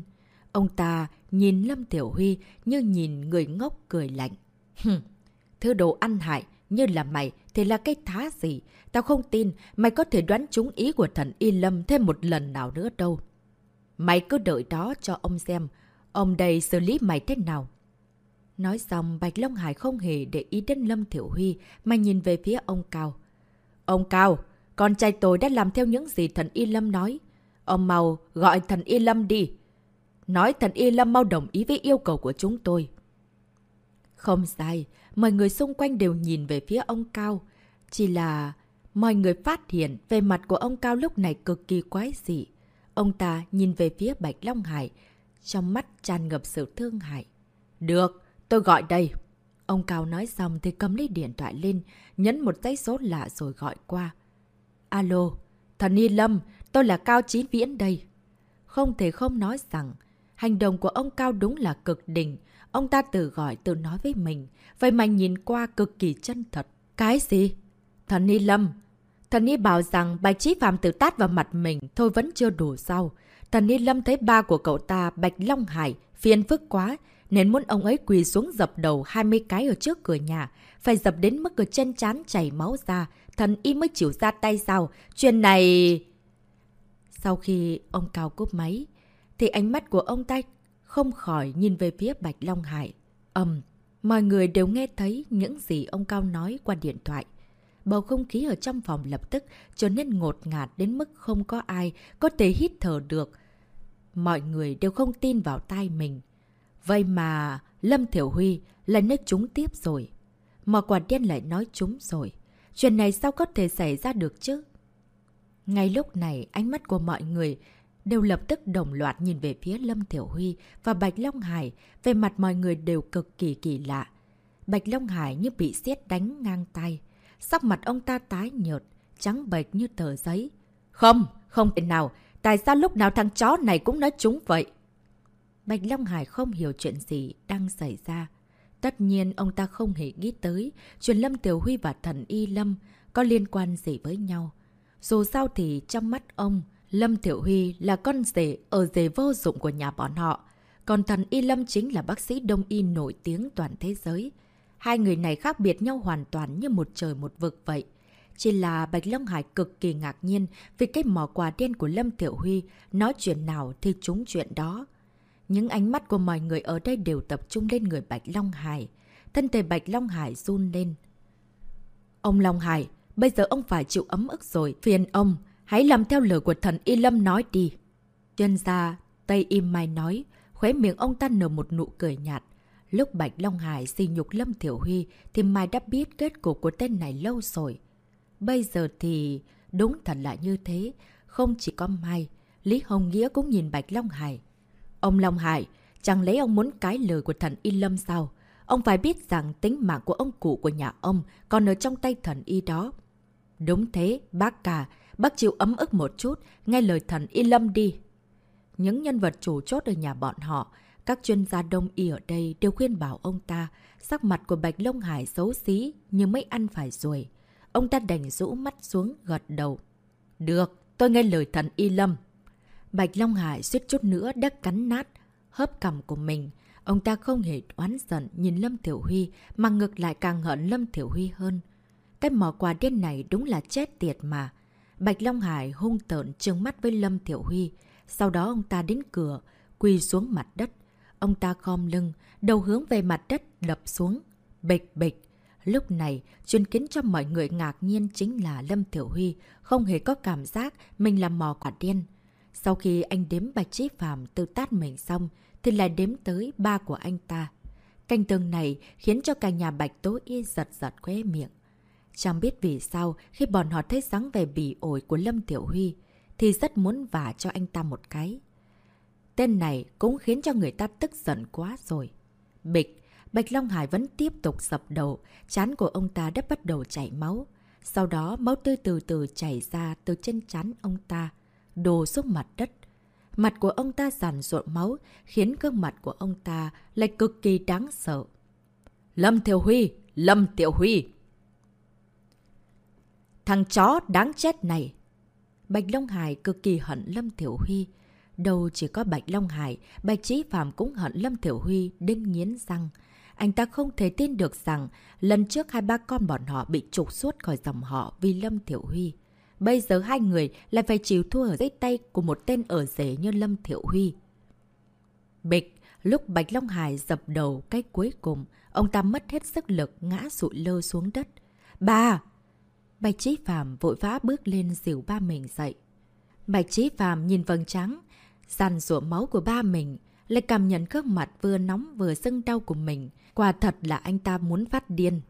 Ông ta nhìn Lâm Tiểu Huy như nhìn người ngốc cười lạnh. Hừm, thứ đồ ăn hại như là mày thì là cái thá gì. Tao không tin mày có thể đoán trúng ý của thần Y Lâm thêm một lần nào nữa đâu. Mày cứ đợi đó cho ông xem. Ông đây xử lý mày thế nào? Nói xong, Bạch Long Hải không hề để ý đến Lâm Thiểu Huy mà nhìn về phía ông Cao. Ông Cao, con trai tôi đã làm theo những gì thần Y Lâm nói. Ông mau gọi thần Y Lâm đi. Nói thần Y Lâm mau đồng ý với yêu cầu của chúng tôi. Không sai, mọi người xung quanh đều nhìn về phía ông Cao. Chỉ là mọi người phát hiện về mặt của ông Cao lúc này cực kỳ quái dị. Ông ta nhìn về phía Bạch Long Hải, trong mắt tràn ngập sự thương hại. Được, tôi gọi đây. Ông Cao nói xong thì cầm lấy điện thoại lên, nhấn một dãy số lạ rồi gọi qua. Alo, thần Y Lâm, tôi là Cao Chí Viễn đây. Không thể không nói rằng, hành động của ông Cao đúng là cực đỉnh. Ông ta tự gọi tự nói với mình, vậy mà nhìn qua cực kỳ chân thật. Cái gì? Thần Y Lâm, Thần Y bảo rằng Bạch Chí Phạm tự tát vào mặt mình thôi vẫn chưa đủ sau Thần Y Lâm thấy ba của cậu ta Bạch Long Hải phiền phức quá nên muốn ông ấy quỳ xuống dập đầu 20 cái ở trước cửa nhà. Phải dập đến mức cửa chân chán chảy máu ra. Thần Y mới chịu ra tay sao. Chuyện này... Sau khi ông Cao cúp máy, thì ánh mắt của ông ta không khỏi nhìn về phía Bạch Long Hải. Ẩm, um, mọi người đều nghe thấy những gì ông Cao nói qua điện thoại bầu không khí ở trong phòng lập tức trở nên ngột ngạt đến mức không có ai có thể hít thở được. Mọi người đều không tin vào tai mình. Vậy mà Lâm Thiểu Huy là nơi chúng tiếp rồi. Mà quả đen lại nói chúng rồi. Chuyện này sao có thể xảy ra được chứ? Ngay lúc này, ánh mắt của mọi người đều lập tức đồng loạt nhìn về phía Lâm Thiểu Huy và Bạch Long Hải. Về mặt mọi người đều cực kỳ kỳ lạ. Bạch Long Hải như bị siết đánh ngang tay. Sắc mặt ông ta tái nhợt, trắng bệch như tờ giấy. Không, không thể nào. tại sao lúc nào thằng chó này cũng nói chúng vậy? Bạch Long Hải không hiểu chuyện gì đang xảy ra. Tất nhiên ông ta không hề nghĩ tới chuyện Lâm Tiểu Huy và thần Y Lâm có liên quan gì với nhau. Dù sao thì trong mắt ông, Lâm Tiểu Huy là con rể ở rể vô dụng của nhà bọn họ. Còn thần Y Lâm chính là bác sĩ đông y nổi tiếng toàn thế giới. Hai người này khác biệt nhau hoàn toàn như một trời một vực vậy. Chỉ là Bạch Long Hải cực kỳ ngạc nhiên vì cái mỏ quà đen của Lâm Tiểu Huy nói chuyện nào thì trúng chuyện đó. Những ánh mắt của mọi người ở đây đều tập trung lên người Bạch Long Hải. Thân thể Bạch Long Hải run lên. Ông Long Hải, bây giờ ông phải chịu ấm ức rồi. Phiền ông, hãy làm theo lời của thần Y Lâm nói đi. Chuyên gia Tây Im Mai nói, khóe miệng ông ta nở một nụ cười nhạt. Lúc Bạch Long Hải xì nhục Lâm Thiểu Huy thì Mai đã biết kết cục của tên này lâu rồi. Bây giờ thì đúng thật là như thế. Không chỉ có Mai, Lý Hồng Nghĩa cũng nhìn Bạch Long Hải. Ông Long Hải, chẳng lẽ ông muốn cái lời của thần Y Lâm sao? Ông phải biết rằng tính mạng của ông cụ của nhà ông còn ở trong tay thần Y đó. Đúng thế, bác cả, bác chịu ấm ức một chút, nghe lời thần Y Lâm đi. Những nhân vật chủ chốt ở nhà bọn họ, các chuyên gia đông y ở đây đều khuyên bảo ông ta, sắc mặt của Bạch Long Hải xấu xí nhưng mấy ăn phải ruồi. Ông ta đành rũ mắt xuống gật đầu. Được, tôi nghe lời thần Y Lâm. Bạch Long Hải suýt chút nữa đã cắn nát, hớp cầm của mình. Ông ta không hề oán giận nhìn Lâm Thiểu Huy, mà ngược lại càng hận Lâm Thiểu Huy hơn. Cái mỏ quà điên này đúng là chết tiệt mà. Bạch Long Hải hung tợn trừng mắt với Lâm Thiểu Huy. Sau đó ông ta đến cửa, quỳ xuống mặt đất. Ông ta khom lưng, đầu hướng về mặt đất đập xuống. Bịch bịch. Lúc này, chuyên kiến cho mọi người ngạc nhiên chính là Lâm Thiểu Huy không hề có cảm giác mình là mò quả điên. Sau khi anh đếm Bạch Trí Phạm từ tát mình xong, thì lại đếm tới ba của anh ta. Canh tường này khiến cho cả nhà Bạch Tố Y giật giật khóe miệng. Chẳng biết vì sao khi bọn họ thấy dáng vẻ bỉ ổi của Lâm Tiểu Huy, thì rất muốn vả cho anh ta một cái. Tên này cũng khiến cho người ta tức giận quá rồi. Bịch, Bạch Long Hải vẫn tiếp tục sập đầu, chán của ông ta đã bắt đầu chảy máu. Sau đó máu tươi từ từ chảy ra từ trên chán ông ta, đổ xuống mặt đất. Mặt của ông ta giàn ruộn máu, khiến gương mặt của ông ta lại cực kỳ đáng sợ. Lâm Thiểu Huy! Lâm Tiểu Huy! Thằng chó đáng chết này! Bạch Long Hải cực kỳ hận Lâm Thiểu Huy. Đâu chỉ có Bạch Long Hải, Bạch Trí Phạm cũng hận Lâm Thiểu Huy đến nghiến răng. Anh ta không thể tin được rằng lần trước hai ba con bọn họ bị trục suốt khỏi dòng họ vì Lâm Thiểu Huy. Bây giờ hai người lại phải chịu thua ở dưới tay của một tên ở rể như Lâm Thiệu Huy. Bịch, lúc Bạch Long Hải dập đầu cái cuối cùng, ông ta mất hết sức lực ngã sụi lơ xuống đất. Ba! Bạch Trí Phạm vội vã bước lên dìu ba mình dậy. Bạch Trí Phạm nhìn vầng trắng, dàn rủa máu của ba mình, lại cảm nhận gương mặt vừa nóng vừa sưng đau của mình. Quả thật là anh ta muốn phát điên.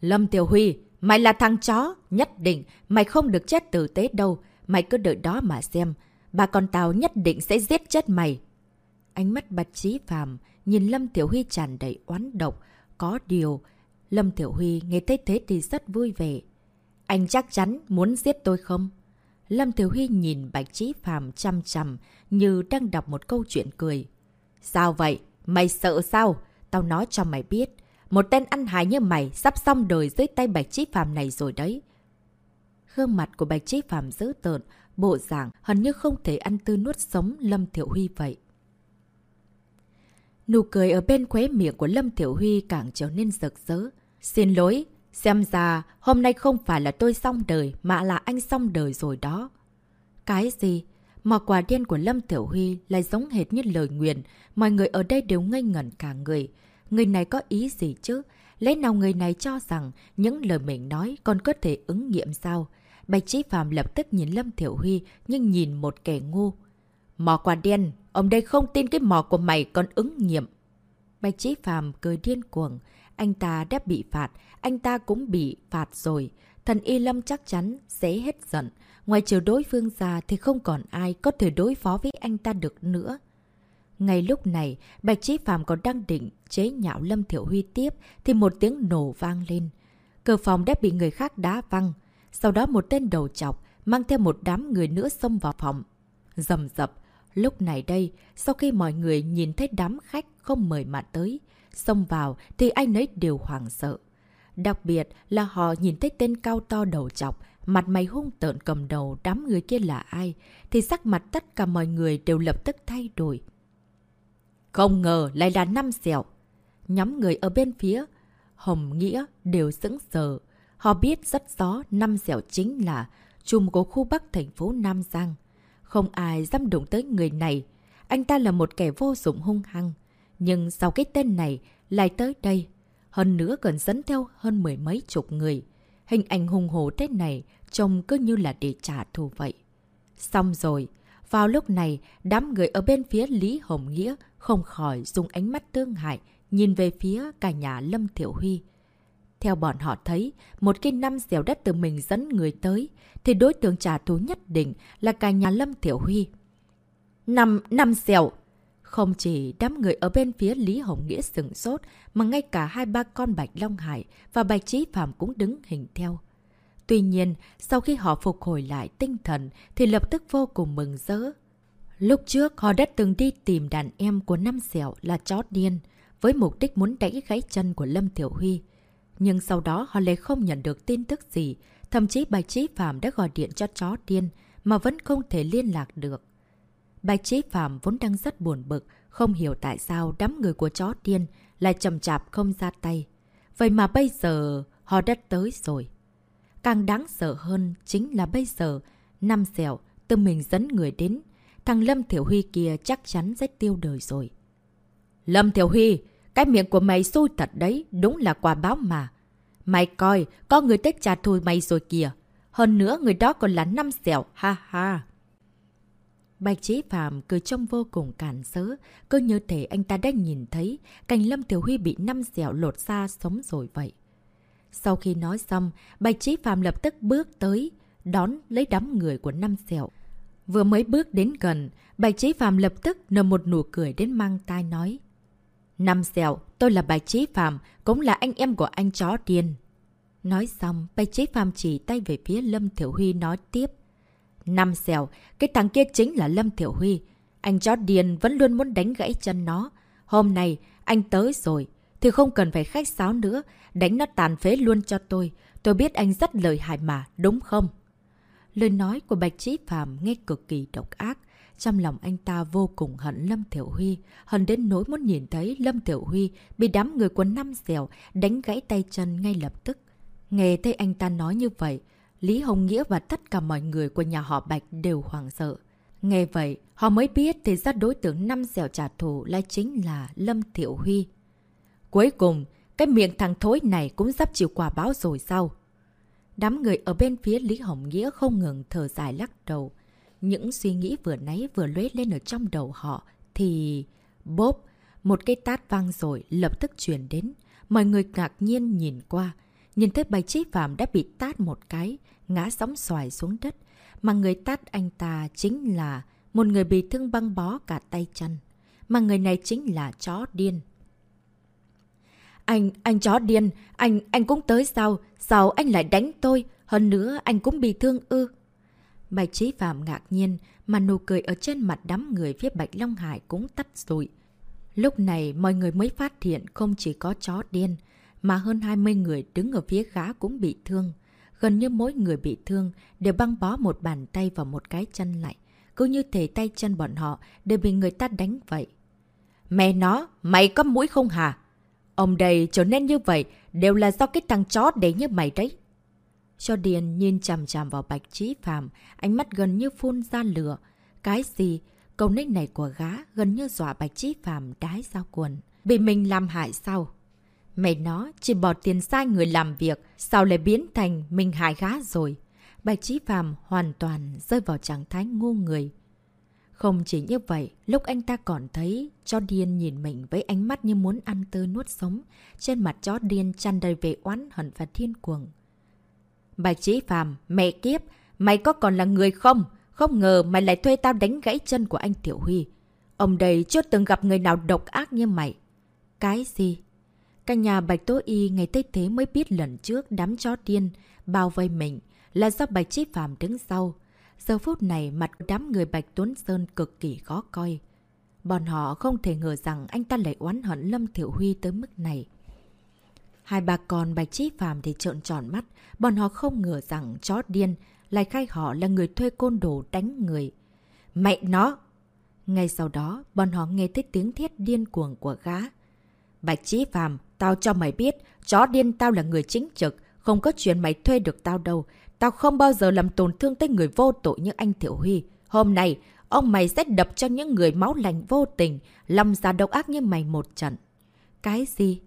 Lâm Tiểu Huy, mày là thằng chó, nhất định mày không được chết tử tế đâu. Mày cứ đợi đó mà xem. Bà con tao nhất định sẽ giết chết mày. Ánh mắt bạch trí phàm, nhìn Lâm Tiểu Huy tràn đầy oán độc. Có điều, Lâm Tiểu Huy nghe thấy thế thì rất vui vẻ. Anh chắc chắn muốn giết tôi không? Lâm Tiểu Huy nhìn Bạch Trí Phàm chăm chằm như đang đọc một câu chuyện cười. Sao vậy? Mày sợ sao? Tao nói cho mày biết. Một tên ăn hại như mày sắp xong đời dưới tay Bạch Trí Phàm này rồi đấy. Gương mặt của Bạch Trí Phàm dữ tợn, bộ dạng hẳn như không thể ăn tư nuốt sống Lâm Thiểu Huy vậy. Nụ cười ở bên khóe miệng của Lâm Thiểu Huy càng trở nên rực rỡ. Xin lỗi, xem ra hôm nay không phải là tôi xong đời mà là anh xong đời rồi đó. Cái gì? Mà quả điên của Lâm Tiểu Huy lại giống hệt như lời nguyện, mọi người ở đây đều ngây ngẩn cả người. Người này có ý gì chứ? Lẽ nào người này cho rằng những lời mình nói còn có thể ứng nghiệm sao? Bạch Trí Phạm lập tức nhìn Lâm Thiểu Huy nhưng nhìn một kẻ ngu. Mò quả đen, ông đây không tin cái mò của mày còn ứng nghiệm. Bạch Trí Phạm cười điên cuồng. Anh ta đã bị phạt, anh ta cũng bị phạt rồi. Thần Y Lâm chắc chắn sẽ hết giận. Ngoài trừ đối phương ra thì không còn ai có thể đối phó với anh ta được nữa. Ngay lúc này, Bạch Trí Phạm còn đang định chế nhạo Lâm Thiểu Huy tiếp thì một tiếng nổ vang lên. Cửa phòng đã bị người khác đá văng. Sau đó một tên đầu chọc mang theo một đám người nữa xông vào phòng. Dầm dập, lúc này đây, sau khi mọi người nhìn thấy đám khách không mời mà tới, xông vào thì ai nấy đều hoảng sợ. Đặc biệt là họ nhìn thấy tên cao to đầu chọc, mặt mày hung tợn cầm đầu đám người kia là ai, thì sắc mặt tất cả mọi người đều lập tức thay đổi. Không ngờ lại là năm sẹo. Nhóm người ở bên phía, Hồng Nghĩa đều sững sờ. Họ biết rất rõ năm sẹo chính là chùm của khu Bắc thành phố Nam Giang. Không ai dám đụng tới người này. Anh ta là một kẻ vô dụng hung hăng. Nhưng sau cái tên này lại tới đây. Hơn nữa còn dẫn theo hơn mười mấy chục người. Hình ảnh hùng hồ thế này trông cứ như là để trả thù vậy. Xong rồi. Vào lúc này, đám người ở bên phía Lý Hồng Nghĩa không khỏi dùng ánh mắt tương hại nhìn về phía cả nhà Lâm Thiểu Huy. Theo bọn họ thấy, một khi năm dẻo đất từ mình dẫn người tới, thì đối tượng trả thù nhất định là cả nhà Lâm Thiểu Huy. Năm, năm dẻo Không chỉ đám người ở bên phía Lý Hồng Nghĩa sừng sốt, mà ngay cả hai ba con Bạch Long Hải và Bạch Trí Phạm cũng đứng hình theo. Tuy nhiên, sau khi họ phục hồi lại tinh thần thì lập tức vô cùng mừng rỡ. Lúc trước, họ đã từng đi tìm đàn em của năm sẹo là chó điên, với mục đích muốn đẩy gãy chân của Lâm tiểu Huy. Nhưng sau đó họ lại không nhận được tin tức gì, thậm chí bài Trí Phạm đã gọi điện cho chó điên mà vẫn không thể liên lạc được. bài Trí Phạm vốn đang rất buồn bực, không hiểu tại sao đám người của chó điên lại chậm chạp không ra tay. Vậy mà bây giờ họ đã tới rồi. Càng đáng sợ hơn chính là bây giờ, năm dẻo, tự mình dẫn người đến, thằng Lâm Thiểu Huy kia chắc chắn sẽ tiêu đời rồi. Lâm Thiểu Huy, cái miệng của mày xui thật đấy, đúng là quả báo mà. Mày coi, có người tết trả thù mày rồi kìa. Hơn nữa người đó còn là năm dẻo, ha ha. Bạch Chí Phạm cười trông vô cùng cản sớ, cứ như thể anh ta đã nhìn thấy cảnh Lâm Tiểu Huy bị năm dẻo lột ra sống rồi vậy. Sau khi nói xong, Bạch Trí Phạm lập tức bước tới, đón lấy đám người của năm sẹo. Vừa mới bước đến gần, Bạch Trí Phạm lập tức nở một nụ cười đến mang tai nói. Năm sẹo, tôi là Bạch Trí Phạm, cũng là anh em của anh chó điên. Nói xong, Bạch Trí Phạm chỉ tay về phía Lâm Thiểu Huy nói tiếp. Năm sẹo, cái thằng kia chính là Lâm Thiểu Huy. Anh chó điên vẫn luôn muốn đánh gãy chân nó. Hôm nay, anh tới rồi, thì không cần phải khách sáo nữa, đánh nó tàn phế luôn cho tôi. Tôi biết anh rất lợi hại mà, đúng không? Lời nói của Bạch Trí Phạm nghe cực kỳ độc ác. Trong lòng anh ta vô cùng hận Lâm Thiểu Huy, hận đến nỗi muốn nhìn thấy Lâm Thiểu Huy bị đám người quấn năm dẻo đánh gãy tay chân ngay lập tức. Nghe thấy anh ta nói như vậy, Lý Hồng Nghĩa và tất cả mọi người của nhà họ Bạch đều hoảng sợ. Nghe vậy, họ mới biết thì ra đối tượng năm dẻo trả thù lại chính là Lâm Thiểu Huy. Cuối cùng, cái miệng thằng thối này cũng sắp chịu quả báo rồi sao? Đám người ở bên phía Lý Hồng Nghĩa không ngừng thở dài lắc đầu. Những suy nghĩ vừa nãy vừa lết lên ở trong đầu họ thì... Bốp! Một cái tát vang rồi lập tức chuyển đến. Mọi người ngạc nhiên nhìn qua. Nhìn thấy bạch trí phạm đã bị tát một cái, ngã sóng xoài xuống đất. Mà người tát anh ta chính là một người bị thương băng bó cả tay chân. Mà người này chính là chó điên. Anh, anh chó điên, anh, anh cũng tới sao? Sao anh lại đánh tôi? Hơn nữa anh cũng bị thương ư? Bạch Trí Phạm ngạc nhiên, mà nụ cười ở trên mặt đám người phía Bạch Long Hải cũng tắt rụi. Lúc này mọi người mới phát hiện không chỉ có chó điên, mà hơn 20 người đứng ở phía gã cũng bị thương. Gần như mỗi người bị thương đều băng bó một bàn tay và một cái chân lại. Cứ như thể tay chân bọn họ đều bị người ta đánh vậy. Mẹ nó, mày có mũi không hả? Ông đây trở nên như vậy đều là do cái thằng chó đấy như mày đấy. Cho Điền nhìn chằm chằm vào Bạch Trí Phạm, ánh mắt gần như phun ra lửa. Cái gì? Câu nếch này của gá gần như dọa Bạch Trí Phạm đái ra quần. Bị mình làm hại sao? Mày nó chỉ bỏ tiền sai người làm việc, sao lại biến thành mình hại gá rồi? Bạch Trí Phạm hoàn toàn rơi vào trạng thái ngu người. Không chỉ như vậy, lúc anh ta còn thấy chó điên nhìn mình với ánh mắt như muốn ăn tươi nuốt sống, trên mặt chó điên chăn đầy về oán hận và thiên cuồng. Bạch Chí Phàm, mẹ kiếp, mày có còn là người không? Không ngờ mày lại thuê tao đánh gãy chân của anh Tiểu Huy. Ông đây chưa từng gặp người nào độc ác như mày. Cái gì? Cả nhà Bạch Tố Y ngày Tết Thế mới biết lần trước đám chó điên bao vây mình là do Bạch Chí Phạm đứng sau. Giờ phút này mặt đám người Bạch Tuấn Sơn cực kỳ khó coi. Bọn họ không thể ngờ rằng anh ta lại oán hận Lâm Thiểu Huy tới mức này. Hai bà con Bạch Trí phàm thì trợn tròn mắt, bọn họ không ngờ rằng chó điên lại khai họ là người thuê côn đồ đánh người. Mẹ nó! Ngay sau đó, bọn họ nghe thấy tiếng thiết điên cuồng của gã. Bạch Trí phàm tao cho mày biết, chó điên tao là người chính trực, không có chuyện mày thuê được tao đâu. Tao không bao giờ làm tổn thương tới người vô tội như anh Thiểu Huy. Hôm nay, ông mày sẽ đập cho những người máu lành vô tình, lòng ra độc ác như mày một trận. Cái gì?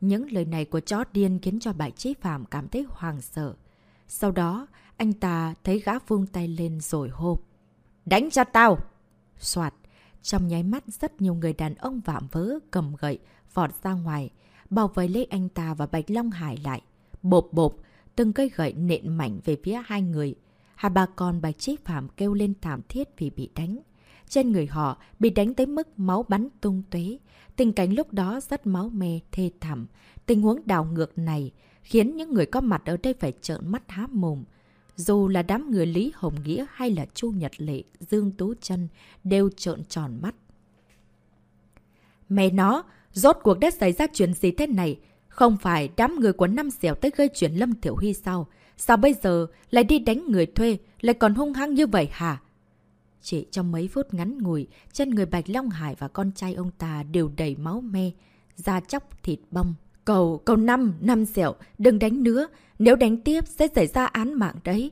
Những lời này của chó điên khiến cho Bạch Trí Phạm cảm thấy hoàng sợ. Sau đó, anh ta thấy gã vung tay lên rồi hô. Đánh cho tao! Xoạt, Trong nháy mắt rất nhiều người đàn ông vạm vỡ cầm gậy, vọt ra ngoài, bảo vệ lấy anh ta và Bạch Long Hải lại. Bộp bộp, từng cây gậy nện mảnh về phía hai người. Hai bà con bà Trí Phạm kêu lên thảm thiết vì bị đánh. Trên người họ bị đánh tới mức máu bắn tung tuế. Tình cảnh lúc đó rất máu me, thê thảm. Tình huống đảo ngược này khiến những người có mặt ở đây phải trợn mắt há mồm. Dù là đám người Lý Hồng Nghĩa hay là Chu Nhật Lệ, Dương Tú chân đều trợn tròn mắt. Mẹ nó, rốt cuộc đã xảy ra chuyện gì thế này? Không phải đám người của năm xẻo tới gây chuyện Lâm Tiểu Huy sao? Sao bây giờ lại đi đánh người thuê, lại còn hung hăng như vậy hả? Chỉ trong mấy phút ngắn ngủi, chân người Bạch Long Hải và con trai ông ta đều đầy máu me, da chóc thịt bong. Cầu, cầu năm, năm xẻo, đừng đánh nữa, nếu đánh tiếp sẽ xảy ra án mạng đấy.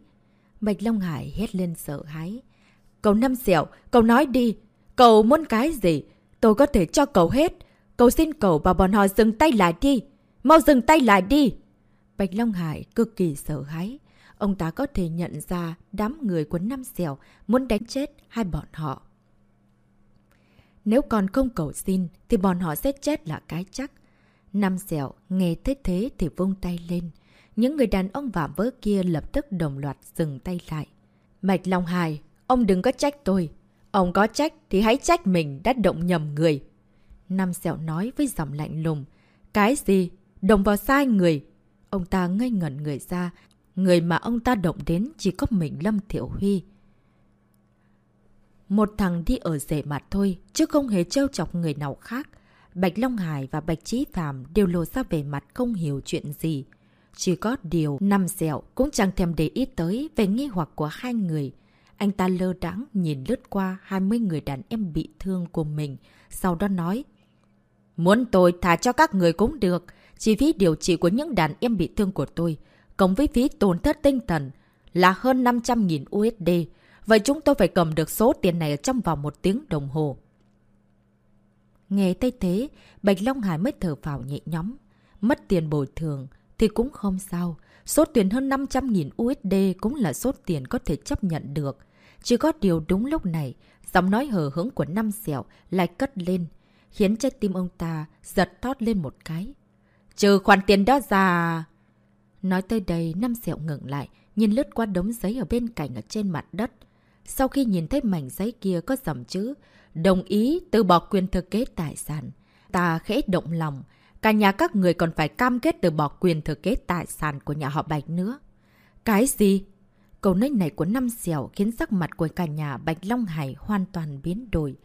Bạch Long Hải hét lên sợ hãi. Cầu năm xẻo, cậu nói đi, cậu muốn cái gì? Tôi có thể cho cậu hết. Cậu xin cậu và bọn họ dừng tay lại đi. Mau dừng tay lại đi! Bạch Long Hải cực kỳ sợ hãi. Ông ta có thể nhận ra đám người của năm xẻo muốn đánh chết hai bọn họ. Nếu còn không cầu xin thì bọn họ sẽ chết là cái chắc. Năm xẻo nghe thấy thế thì vung tay lên. Những người đàn ông vạm vỡ kia lập tức đồng loạt dừng tay lại. Bạch Long Hải, ông đừng có trách tôi. Ông có trách thì hãy trách mình đã động nhầm người. Năm xẻo nói với giọng lạnh lùng. Cái gì? Động vào sai người. Ông ta ngây ngẩn người ra. Người mà ông ta động đến chỉ có mình Lâm Thiểu Huy. Một thằng đi ở rể mặt thôi, chứ không hề trêu chọc người nào khác. Bạch Long Hải và Bạch Trí Phạm đều lộ ra về mặt không hiểu chuyện gì. Chỉ có điều năm dẹo cũng chẳng thèm để ý tới về nghi hoặc của hai người. Anh ta lơ đắng nhìn lướt qua 20 người đàn em bị thương của mình, sau đó nói Muốn tôi thả cho các người cũng được, Chi phí điều trị của những đàn em bị thương của tôi, cộng với phí tổn thất tinh thần là hơn 500.000 USD. Vậy chúng tôi phải cầm được số tiền này trong vòng một tiếng đồng hồ. Nghe tay thế, Bạch Long Hải mới thở vào nhẹ nhóm. Mất tiền bồi thường thì cũng không sao. Số tiền hơn 500.000 USD cũng là số tiền có thể chấp nhận được. Chỉ có điều đúng lúc này, giọng nói hờ hững của năm sẹo lại cất lên, khiến trái tim ông ta giật thót lên một cái. Trừ khoản tiền đó ra... Nói tới đây, năm sẹo ngừng lại, nhìn lướt qua đống giấy ở bên cạnh ở trên mặt đất. Sau khi nhìn thấy mảnh giấy kia có dòng chữ, đồng ý từ bỏ quyền thừa kế tài sản. Ta khẽ động lòng, cả nhà các người còn phải cam kết từ bỏ quyền thừa kế tài sản của nhà họ Bạch nữa. Cái gì? Câu nói này của năm sẹo khiến sắc mặt của cả nhà Bạch Long Hải hoàn toàn biến đổi.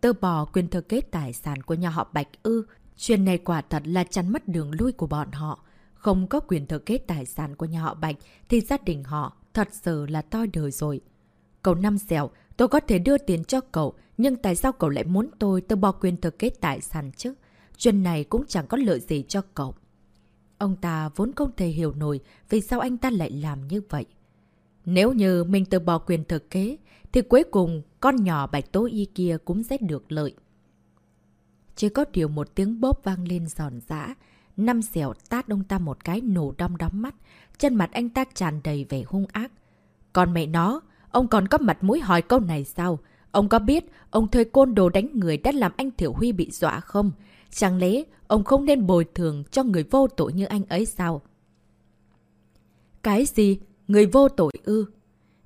Từ bỏ quyền thừa kế tài sản của nhà họ Bạch ư, Chuyện này quả thật là chắn mất đường lui của bọn họ. Không có quyền thừa kế tài sản của nhà họ Bạch thì gia đình họ thật sự là to đời rồi. Cậu năm dẻo, tôi có thể đưa tiền cho cậu, nhưng tại sao cậu lại muốn tôi từ bỏ quyền thừa kế tài sản chứ? Chuyện này cũng chẳng có lợi gì cho cậu. Ông ta vốn không thể hiểu nổi vì sao anh ta lại làm như vậy. Nếu như mình từ bỏ quyền thừa kế, thì cuối cùng con nhỏ Bạch Tố Y kia cũng sẽ được lợi. Chỉ có điều một tiếng bóp vang lên giòn giã. Năm xẻo tát ông ta một cái nổ đong đóng mắt. Chân mặt anh ta tràn đầy vẻ hung ác. Còn mẹ nó, ông còn có mặt mũi hỏi câu này sao? Ông có biết ông thuê côn đồ đánh người đã làm anh Thiểu Huy bị dọa không? Chẳng lẽ ông không nên bồi thường cho người vô tội như anh ấy sao? Cái gì? Người vô tội ư?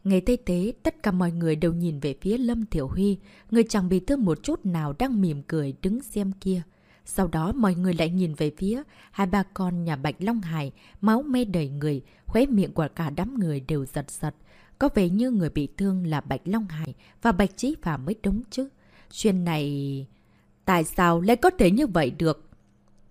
Ngày tây tế, tất cả mọi người đều nhìn về phía Lâm Thiểu Huy, người chẳng bị thương một chút nào đang mỉm cười đứng xem kia. Sau đó mọi người lại nhìn về phía hai ba con nhà Bạch Long Hải, máu mê đầy người, khóe miệng của cả đám người đều giật giật. có vẻ như người bị thương là Bạch Long Hải và Bạch trí Phạm mới đúng chứ. Chuyện này... Tại sao lại có thể như vậy được?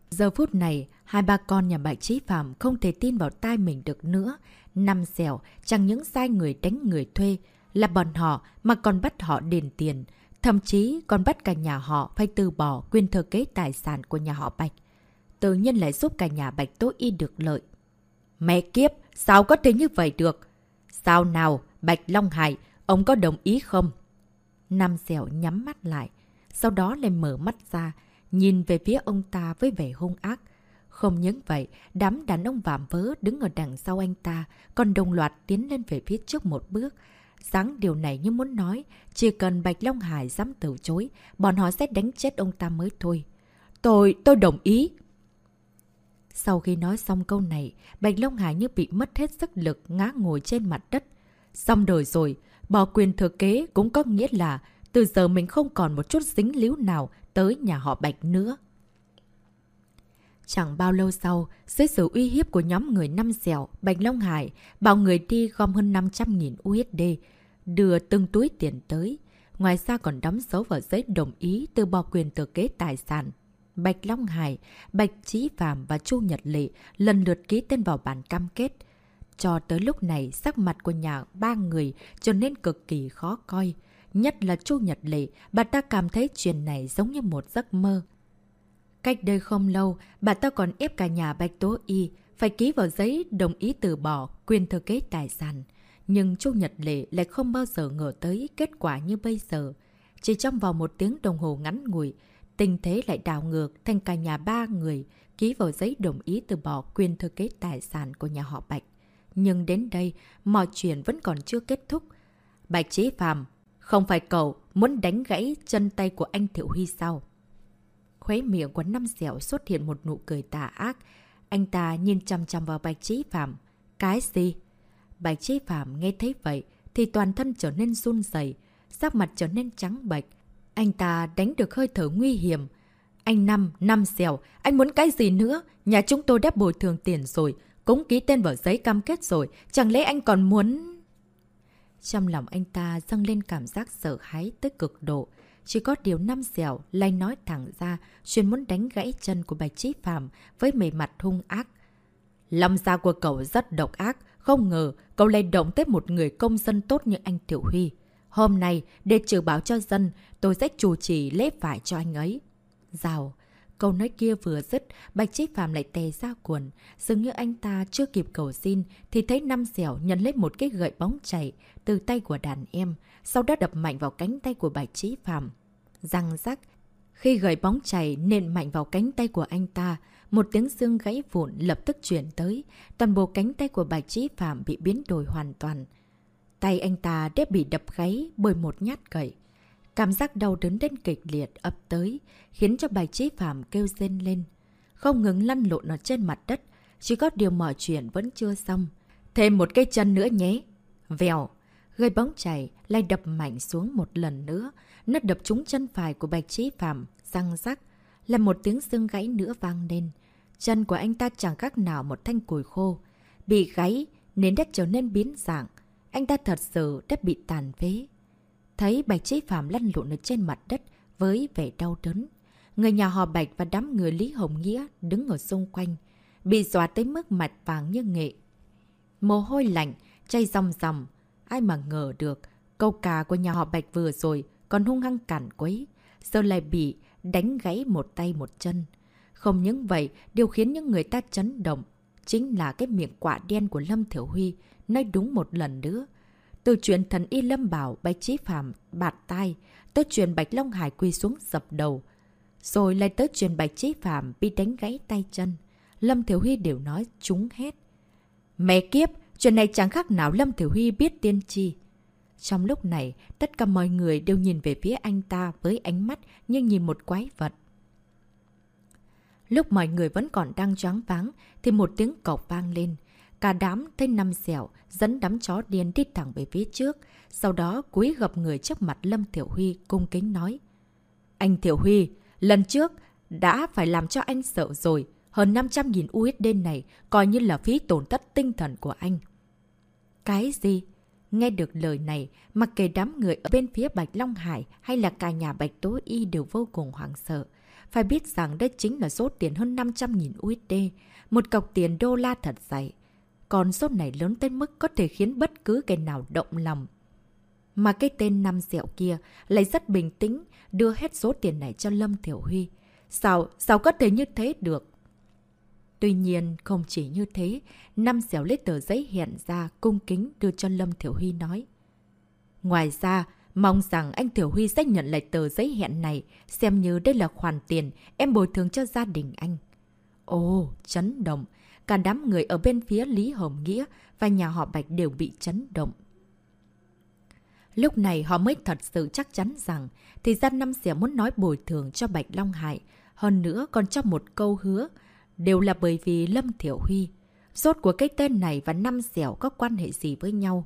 Giờ phút này, hai ba con nhà Bạch trí Phạm không thể tin vào tai mình được nữa. Năm xẻo, chẳng những sai người đánh người thuê, là bọn họ mà còn bắt họ đền tiền. Thậm chí còn bắt cả nhà họ phải từ bỏ quyền thừa kế tài sản của nhà họ Bạch. Tự nhiên lại giúp cả nhà Bạch Tố Y được lợi. Mẹ kiếp, sao có thể như vậy được? Sao nào, Bạch Long Hải, ông có đồng ý không? Nam dẻo nhắm mắt lại, sau đó lại mở mắt ra, nhìn về phía ông ta với vẻ hung ác. Không những vậy, đám đàn ông vạm vỡ đứng ở đằng sau anh ta, còn đồng loạt tiến lên về phía trước một bước. Sáng điều này như muốn nói, chỉ cần Bạch Long Hải dám từ chối, bọn họ sẽ đánh chết ông ta mới thôi. Tôi, tôi đồng ý. Sau khi nói xong câu này, Bạch Long Hải như bị mất hết sức lực ngã ngồi trên mặt đất. Xong đời rồi, bỏ quyền thừa kế cũng có nghĩa là từ giờ mình không còn một chút dính líu nào tới nhà họ Bạch nữa. Chẳng bao lâu sau, dưới sự uy hiếp của nhóm người năm dẻo, Bạch Long Hải bảo người đi gom hơn 500.000 USD, đưa từng túi tiền tới. Ngoài ra còn đóng dấu vào giấy đồng ý từ bỏ quyền thừa kế tài sản Bạch Long Hải, Bạch Chí Phạm và Chu Nhật Lệ lần lượt ký tên vào bản cam kết. Cho tới lúc này, sắc mặt của nhà ba người trở nên cực kỳ khó coi. Nhất là Chu Nhật Lệ, bà ta cảm thấy chuyện này giống như một giấc mơ. Cách đây không lâu, bà ta còn ép cả nhà Bạch Tố Y phải ký vào giấy đồng ý từ bỏ quyền thừa kế tài sản. Nhưng Chu Nhật Lệ lại không bao giờ ngờ tới kết quả như bây giờ. Chỉ trong vòng một tiếng đồng hồ ngắn ngủi, Tình thế lại đảo ngược thành cả nhà ba người ký vào giấy đồng ý từ bỏ quyền thừa kế tài sản của nhà họ Bạch. Nhưng đến đây, mọi chuyện vẫn còn chưa kết thúc. Bạch Chí Phạm, không phải cậu muốn đánh gãy chân tay của anh Thiệu Huy sao? Khuấy miệng của năm dẻo xuất hiện một nụ cười tà ác. Anh ta nhìn chăm chăm vào Bạch trí Phạm. Cái gì? Bạch trí Phạm nghe thấy vậy thì toàn thân trở nên run dày, sắc mặt trở nên trắng bệch, anh ta đánh được hơi thở nguy hiểm. Anh Năm, Năm dẻo, anh muốn cái gì nữa? Nhà chúng tôi đã bồi thường tiền rồi, cũng ký tên vào giấy cam kết rồi, chẳng lẽ anh còn muốn... Trong lòng anh ta dâng lên cảm giác sợ hãi tới cực độ. Chỉ có điều năm dẻo lại nói thẳng ra chuyên muốn đánh gãy chân của Bạch Trí Phạm với mề mặt hung ác. Lòng da của cậu rất độc ác, không ngờ cậu lại động tới một người công dân tốt như anh Tiểu Huy. Hôm nay, để trừ báo cho dân, tôi sẽ chủ trì lễ phải cho anh ấy. Rào. Câu nói kia vừa dứt, Bạch Chí phàm lại tè ra quần. Dường như anh ta chưa kịp cầu xin, thì thấy năm dẻo nhận lấy một cái gậy bóng chảy từ tay của đàn em, sau đó đập mạnh vào cánh tay của Bạch Chí phàm. Răng rắc. Khi gậy bóng chảy nện mạnh vào cánh tay của anh ta, một tiếng xương gãy vụn lập tức chuyển tới. Toàn bộ cánh tay của Bạch Chí Phạm bị biến đổi hoàn toàn. Tay anh ta đã bị đập gáy bởi một nhát gậy. Cảm giác đau đớn đến kịch liệt ập tới, khiến cho bài trí phạm kêu rên lên. Không ngừng lăn lộn ở trên mặt đất, chỉ có điều mọi chuyện vẫn chưa xong. Thêm một cái chân nữa nhé. Vèo, gây bóng chảy, lại đập mạnh xuống một lần nữa. Nó đập trúng chân phải của bạch trí phạm, răng rắc, là một tiếng xương gãy nữa vang lên. Chân của anh ta chẳng khác nào một thanh củi khô. Bị gãy nến đất trở nên biến dạng, anh ta thật sự đã bị tàn phế. Thấy Bạch Chí Phạm lăn lộn ở trên mặt đất với vẻ đau đớn. Người nhà họ Bạch và đám người Lý Hồng Nghĩa đứng ở xung quanh, bị dọa tới mức mặt vàng như nghệ. Mồ hôi lạnh, chay ròng ròng. Ai mà ngờ được, câu cà của nhà họ Bạch vừa rồi còn hung hăng cản quấy, giờ lại bị đánh gãy một tay một chân. Không những vậy, điều khiến những người ta chấn động chính là cái miệng quả đen của Lâm Thiểu Huy nói đúng một lần nữa. Từ chuyện thần y lâm bảo Bạch trí Phạm bạt tai, tới chuyện Bạch Long Hải quy xuống dập đầu. Rồi lại tới chuyện Bạch trí Phạm bị đánh gãy tay chân. Lâm Thiểu Huy đều nói chúng hết. Mẹ kiếp, chuyện này chẳng khác nào Lâm Thiểu Huy biết tiên tri. Trong lúc này, tất cả mọi người đều nhìn về phía anh ta với ánh mắt như nhìn một quái vật. Lúc mọi người vẫn còn đang choáng váng, thì một tiếng cọc vang lên. Cả đám thấy năm dẻo, dẫn đám chó điên đi thẳng về phía trước. Sau đó cúi gặp người trước mặt Lâm Thiểu Huy cung kính nói. Anh Thiểu Huy, lần trước đã phải làm cho anh sợ rồi. Hơn 500.000 USD này coi như là phí tổn thất tinh thần của anh. Cái gì? Nghe được lời này, mặc kệ đám người ở bên phía Bạch Long Hải hay là cả nhà Bạch Tố Y đều vô cùng hoảng sợ. Phải biết rằng đây chính là số tiền hơn 500.000 USD, một cọc tiền đô la thật dày. Còn số này lớn tới mức có thể khiến bất cứ kẻ nào động lòng. Mà cái tên năm dẹo kia lại rất bình tĩnh, đưa hết số tiền này cho Lâm Thiểu Huy. Sao, sao có thể như thế được? Tuy nhiên, không chỉ như thế, năm dẻo lấy tờ giấy hiện ra cung kính đưa cho Lâm Thiểu Huy nói. Ngoài ra, mong rằng anh Thiểu Huy sẽ nhận lại tờ giấy hẹn này, xem như đây là khoản tiền em bồi thường cho gia đình anh. Ồ, chấn động. Cả đám người ở bên phía Lý Hồng Nghĩa và nhà họ Bạch đều bị chấn động. Lúc này họ mới thật sự chắc chắn rằng thì Gian năm xẻ muốn nói bồi thường cho Bạch Long Hải. Hơn nữa còn cho một câu hứa. Đều là bởi vì Lâm Thiểu Huy. Rốt của cái tên này và năm xẻo có quan hệ gì với nhau?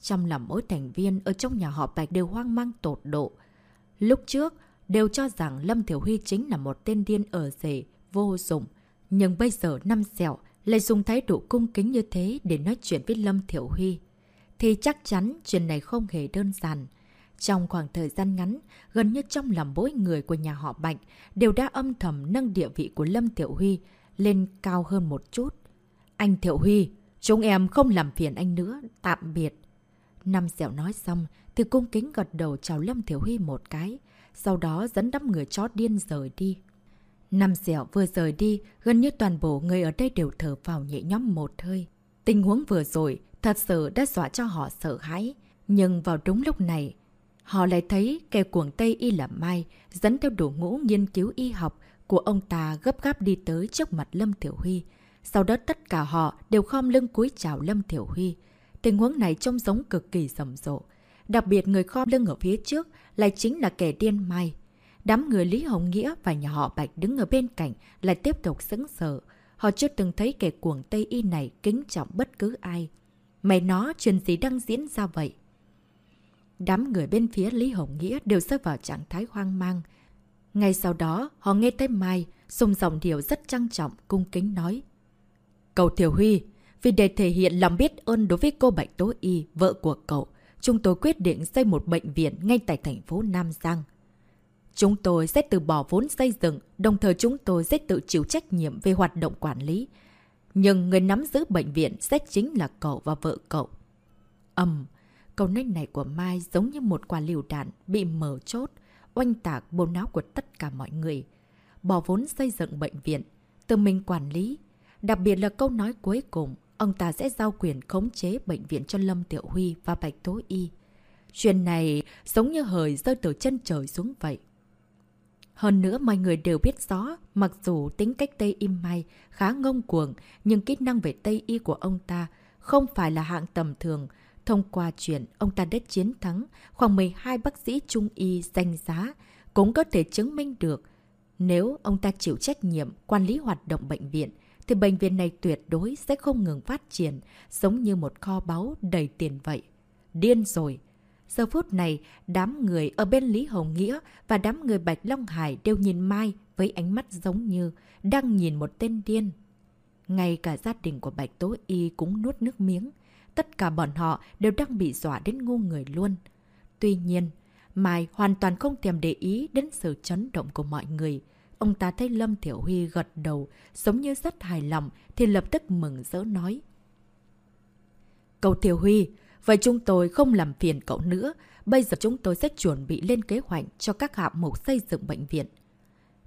Trong lòng mỗi thành viên ở trong nhà họ Bạch đều hoang mang tột độ. Lúc trước, đều cho rằng Lâm Thiểu Huy chính là một tên điên ở rể, vô dụng. Nhưng bây giờ năm xẻo lại dùng thái độ cung kính như thế để nói chuyện với Lâm Thiểu Huy thì chắc chắn chuyện này không hề đơn giản. Trong khoảng thời gian ngắn, gần như trong lòng mỗi người của nhà họ Bạch đều đã âm thầm nâng địa vị của Lâm Thiểu Huy lên cao hơn một chút. Anh Thiệu Huy, chúng em không làm phiền anh nữa, tạm biệt. Năm dẻo nói xong thì cung kính gật đầu chào Lâm Thiểu Huy một cái, sau đó dẫn đắp người chó điên rời đi. Năm dẻo vừa rời đi, gần như toàn bộ người ở đây đều thở vào nhẹ nhõm một hơi. Tình huống vừa rồi thật sự đã dọa cho họ sợ hãi. Nhưng vào đúng lúc này, họ lại thấy kẻ cuồng Tây Y là Mai dẫn theo đủ ngũ nghiên cứu y học của ông ta gấp gáp đi tới trước mặt Lâm Thiểu Huy. Sau đó tất cả họ đều khom lưng cúi chào Lâm Thiểu Huy. Tình huống này trông giống cực kỳ rầm rộ. Đặc biệt người khom lưng ở phía trước lại chính là kẻ điên Mai. Đám người Lý Hồng Nghĩa và nhà họ Bạch đứng ở bên cạnh lại tiếp tục sững sờ. Họ chưa từng thấy kẻ cuồng Tây Y này kính trọng bất cứ ai. Mày nó chuyện gì đang diễn ra vậy? Đám người bên phía Lý Hồng Nghĩa đều rơi vào trạng thái hoang mang. Ngay sau đó, họ nghe tay Mai, dùng giọng điệu rất trang trọng, cung kính nói. Cậu Thiểu Huy, vì để thể hiện lòng biết ơn đối với cô Bạch Tố Y, vợ của cậu, chúng tôi quyết định xây một bệnh viện ngay tại thành phố Nam Giang. Chúng tôi sẽ từ bỏ vốn xây dựng, đồng thời chúng tôi sẽ tự chịu trách nhiệm về hoạt động quản lý, nhưng người nắm giữ bệnh viện sẽ chính là cậu và vợ cậu. Âm, câu nói này của Mai giống như một quả liều đạn bị mở chốt, oanh tạc bộ não của tất cả mọi người. Bỏ vốn xây dựng bệnh viện, tự mình quản lý. Đặc biệt là câu nói cuối cùng, ông ta sẽ giao quyền khống chế bệnh viện cho Lâm Tiểu Huy và Bạch Tố Y. Chuyện này giống như hời rơi từ chân trời xuống vậy. Hơn nữa mọi người đều biết rõ, mặc dù tính cách Tây Y Mai khá ngông cuồng, nhưng kỹ năng về Tây Y của ông ta không phải là hạng tầm thường. Thông qua chuyện, ông ta đã chiến thắng khoảng 12 bác sĩ trung y danh giá, cũng có thể chứng minh được. Nếu ông ta chịu trách nhiệm quản lý hoạt động bệnh viện, thì bệnh viện này tuyệt đối sẽ không ngừng phát triển, giống như một kho báu đầy tiền vậy. Điên rồi! Giờ phút này, đám người ở bên Lý Hồng Nghĩa và đám người Bạch Long Hải đều nhìn Mai với ánh mắt giống như đang nhìn một tên điên. Ngay cả gia đình của Bạch Tố Y cũng nuốt nước miếng. Tất cả bọn họ đều đang bị dọa đến ngu người luôn. Tuy nhiên, Mai hoàn toàn không thèm để ý đến sự chấn động của mọi người. Ông ta thấy Lâm Thiểu Huy gật đầu, giống như rất hài lòng, thì lập tức mừng rỡ nói. Cậu Thiểu Huy, Vậy chúng tôi không làm phiền cậu nữa. Bây giờ chúng tôi sẽ chuẩn bị lên kế hoạch cho các hạng mục xây dựng bệnh viện.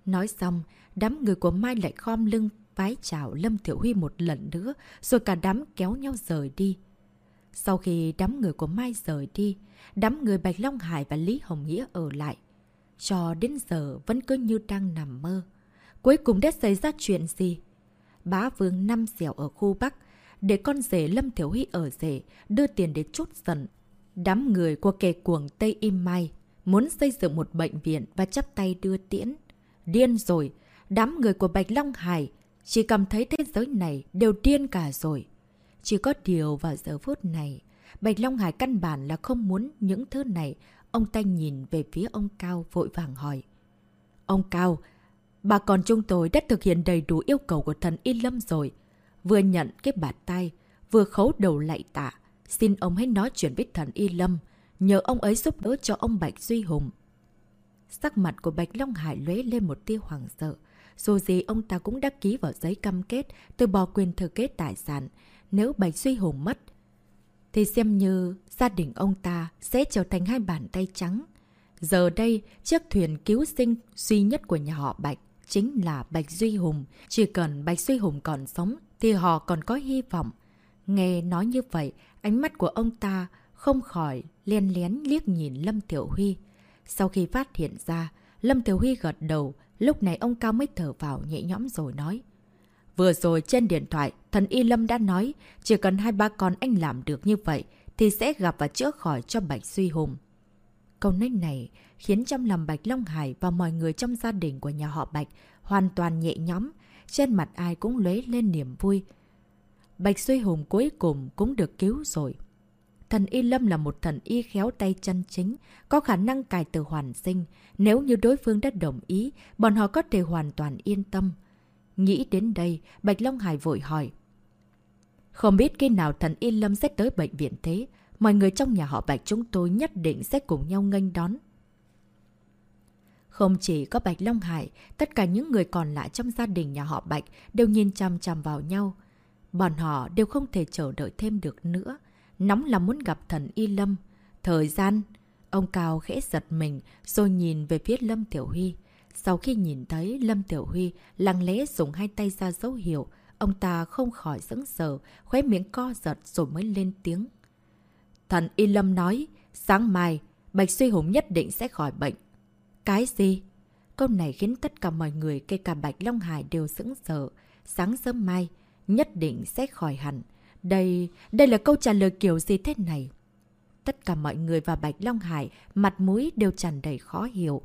Nói xong, đám người của Mai lại khom lưng vái chào Lâm Thiểu Huy một lần nữa, rồi cả đám kéo nhau rời đi. Sau khi đám người của Mai rời đi, đám người Bạch Long Hải và Lý Hồng Nghĩa ở lại. Cho đến giờ vẫn cứ như đang nằm mơ. Cuối cùng đã xảy ra chuyện gì? Bá vương năm dẻo ở khu Bắc để con rể Lâm Thiếu Hy ở rể, đưa tiền để chút dần. Đám người của kẻ cuồng Tây Im Mai muốn xây dựng một bệnh viện và chắp tay đưa tiễn. Điên rồi, đám người của Bạch Long Hải chỉ cảm thấy thế giới này đều điên cả rồi. Chỉ có điều vào giờ phút này, Bạch Long Hải căn bản là không muốn những thứ này. Ông ta nhìn về phía ông Cao vội vàng hỏi. Ông Cao, bà con chúng tôi đã thực hiện đầy đủ yêu cầu của thần Y Lâm rồi vừa nhận cái bạt tay, vừa khấu đầu lạy tạ. Xin ông hãy nói chuyện với thần Y Lâm, nhờ ông ấy giúp đỡ cho ông Bạch Duy Hùng. Sắc mặt của Bạch Long Hải lóe lên một tia hoàng sợ. Dù gì ông ta cũng đã ký vào giấy cam kết từ bỏ quyền thừa kế tài sản. Nếu Bạch Duy Hùng mất, thì xem như gia đình ông ta sẽ trở thành hai bàn tay trắng. Giờ đây, chiếc thuyền cứu sinh duy nhất của nhà họ Bạch chính là Bạch Duy Hùng. Chỉ cần Bạch Duy Hùng còn sống thì họ còn có hy vọng. Nghe nói như vậy, ánh mắt của ông ta không khỏi len lén liếc nhìn Lâm Tiểu Huy. Sau khi phát hiện ra, Lâm Tiểu Huy gật đầu, lúc này ông Cao mới thở vào nhẹ nhõm rồi nói. Vừa rồi trên điện thoại, thần Y Lâm đã nói, chỉ cần hai ba con anh làm được như vậy, thì sẽ gặp và chữa khỏi cho Bạch Suy Hùng. Câu nói này khiến trong lòng Bạch Long Hải và mọi người trong gia đình của nhà họ Bạch hoàn toàn nhẹ nhõm, trên mặt ai cũng lấy lên niềm vui. Bạch Duy Hùng cuối cùng cũng được cứu rồi. Thần Y Lâm là một thần y khéo tay chân chính, có khả năng cài từ hoàn sinh. Nếu như đối phương đã đồng ý, bọn họ có thể hoàn toàn yên tâm. Nghĩ đến đây, Bạch Long Hải vội hỏi. Không biết khi nào thần Y Lâm sẽ tới bệnh viện thế, mọi người trong nhà họ Bạch chúng tôi nhất định sẽ cùng nhau nghênh đón. Không chỉ có Bạch Long Hải, tất cả những người còn lại trong gia đình nhà họ Bạch đều nhìn chăm chăm vào nhau. Bọn họ đều không thể chờ đợi thêm được nữa. Nóng là muốn gặp thần Y Lâm. Thời gian... Ông Cao khẽ giật mình rồi nhìn về phía Lâm Tiểu Huy. Sau khi nhìn thấy Lâm Tiểu Huy lặng lẽ dùng hai tay ra dấu hiệu, ông ta không khỏi sững sờ, khóe miệng co giật rồi mới lên tiếng. Thần Y Lâm nói, sáng mai, Bạch Suy Hùng nhất định sẽ khỏi bệnh. Cái gì? Câu này khiến tất cả mọi người kể cả Bạch Long Hải đều sững sờ. Sáng sớm mai, nhất định sẽ khỏi hẳn. Đây, đây là câu trả lời kiểu gì thế này? Tất cả mọi người và Bạch Long Hải mặt mũi đều tràn đầy khó hiểu.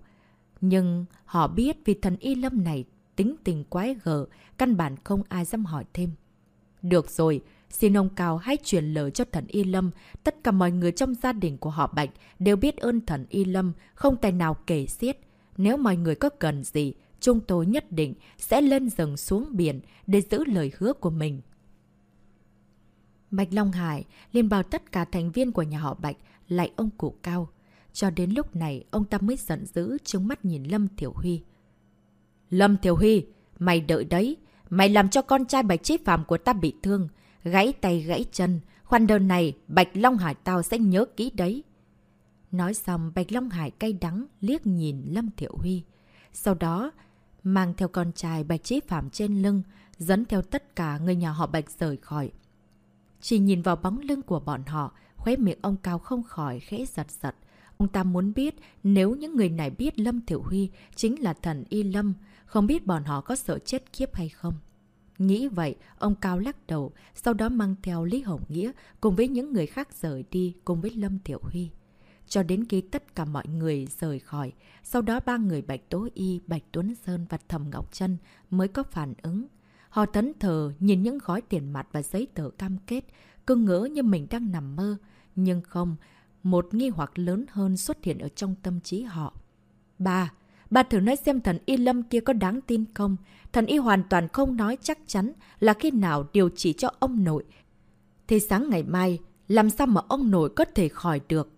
Nhưng họ biết vì thần y lâm này tính tình quái gở, căn bản không ai dám hỏi thêm. Được rồi, xin ông Cao hãy truyền lời cho thần Y Lâm. Tất cả mọi người trong gia đình của họ Bạch đều biết ơn thần Y Lâm, không tài nào kể xiết. Nếu mọi người có cần gì, chúng tôi nhất định sẽ lên rừng xuống biển để giữ lời hứa của mình. Bạch Long Hải liền bảo tất cả thành viên của nhà họ Bạch lại ông cụ cao. Cho đến lúc này, ông ta mới giận dữ trông mắt nhìn Lâm Tiểu Huy. Lâm Tiểu Huy, mày đợi đấy. Mày làm cho con trai Bạch Chí Phạm của ta bị thương. Gãy tay gãy chân. Khoan đơn này, Bạch Long Hải tao sẽ nhớ kỹ đấy. Nói xong, Bạch Long Hải cay đắng liếc nhìn Lâm Thiệu Huy. Sau đó, mang theo con trai Bạch Chí Phạm trên lưng, dẫn theo tất cả người nhà họ Bạch rời khỏi. Chỉ nhìn vào bóng lưng của bọn họ, khóe miệng ông Cao không khỏi khẽ giật giật. Ông ta muốn biết nếu những người này biết Lâm Thiểu Huy chính là thần Y Lâm, không biết bọn họ có sợ chết kiếp hay không. Nghĩ vậy, ông Cao lắc đầu, sau đó mang theo Lý Hồng Nghĩa cùng với những người khác rời đi cùng với Lâm Tiểu Huy. Cho đến khi tất cả mọi người rời khỏi, sau đó ba người Bạch Tố Y, Bạch Tuấn Sơn và Thầm Ngọc Trân mới có phản ứng. Họ thấn thờ nhìn những gói tiền mặt và giấy tờ cam kết, cứ ngỡ như mình đang nằm mơ. Nhưng không, một nghi hoặc lớn hơn xuất hiện ở trong tâm trí họ. Ba, bà thử nói xem thần Y Lâm kia có đáng tin không? Thần Y hoàn toàn không nói chắc chắn là khi nào điều trị cho ông nội. Thì sáng ngày mai, làm sao mà ông nội có thể khỏi được?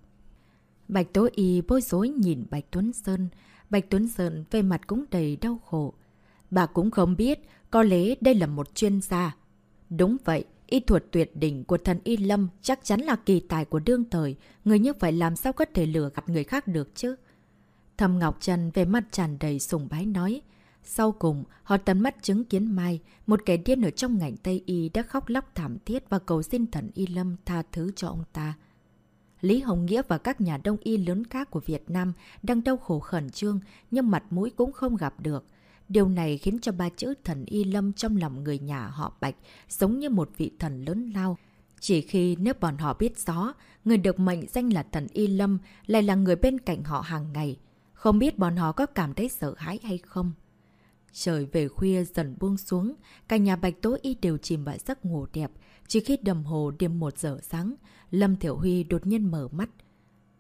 Bạch Tố Y bối rối nhìn Bạch Tuấn Sơn. Bạch Tuấn Sơn về mặt cũng đầy đau khổ. Bà cũng không biết, có lẽ đây là một chuyên gia. Đúng vậy, y thuật tuyệt đỉnh của thần Y Lâm chắc chắn là kỳ tài của đương thời. Người như vậy làm sao có thể lừa gạt người khác được chứ? Thầm Ngọc Trần về mặt tràn đầy sùng bái nói. Sau cùng, họ tận mắt chứng kiến Mai, một kẻ điên ở trong ngành Tây Y đã khóc lóc thảm thiết và cầu xin thần Y Lâm tha thứ cho ông ta. Lý Hồng Nghĩa và các nhà đông y lớn khác của Việt Nam đang đau khổ khẩn trương nhưng mặt mũi cũng không gặp được. Điều này khiến cho ba chữ thần Y Lâm trong lòng người nhà họ Bạch giống như một vị thần lớn lao. Chỉ khi nếu bọn họ biết rõ, người được mệnh danh là thần Y Lâm lại là người bên cạnh họ hàng ngày. Không biết bọn họ có cảm thấy sợ hãi hay không? Trời về khuya dần buông xuống, cả nhà Bạch Tố Y đều chìm vào giấc ngủ đẹp. Chỉ khi đầm hồ điểm một giờ sáng, Lâm Thiểu Huy đột nhiên mở mắt.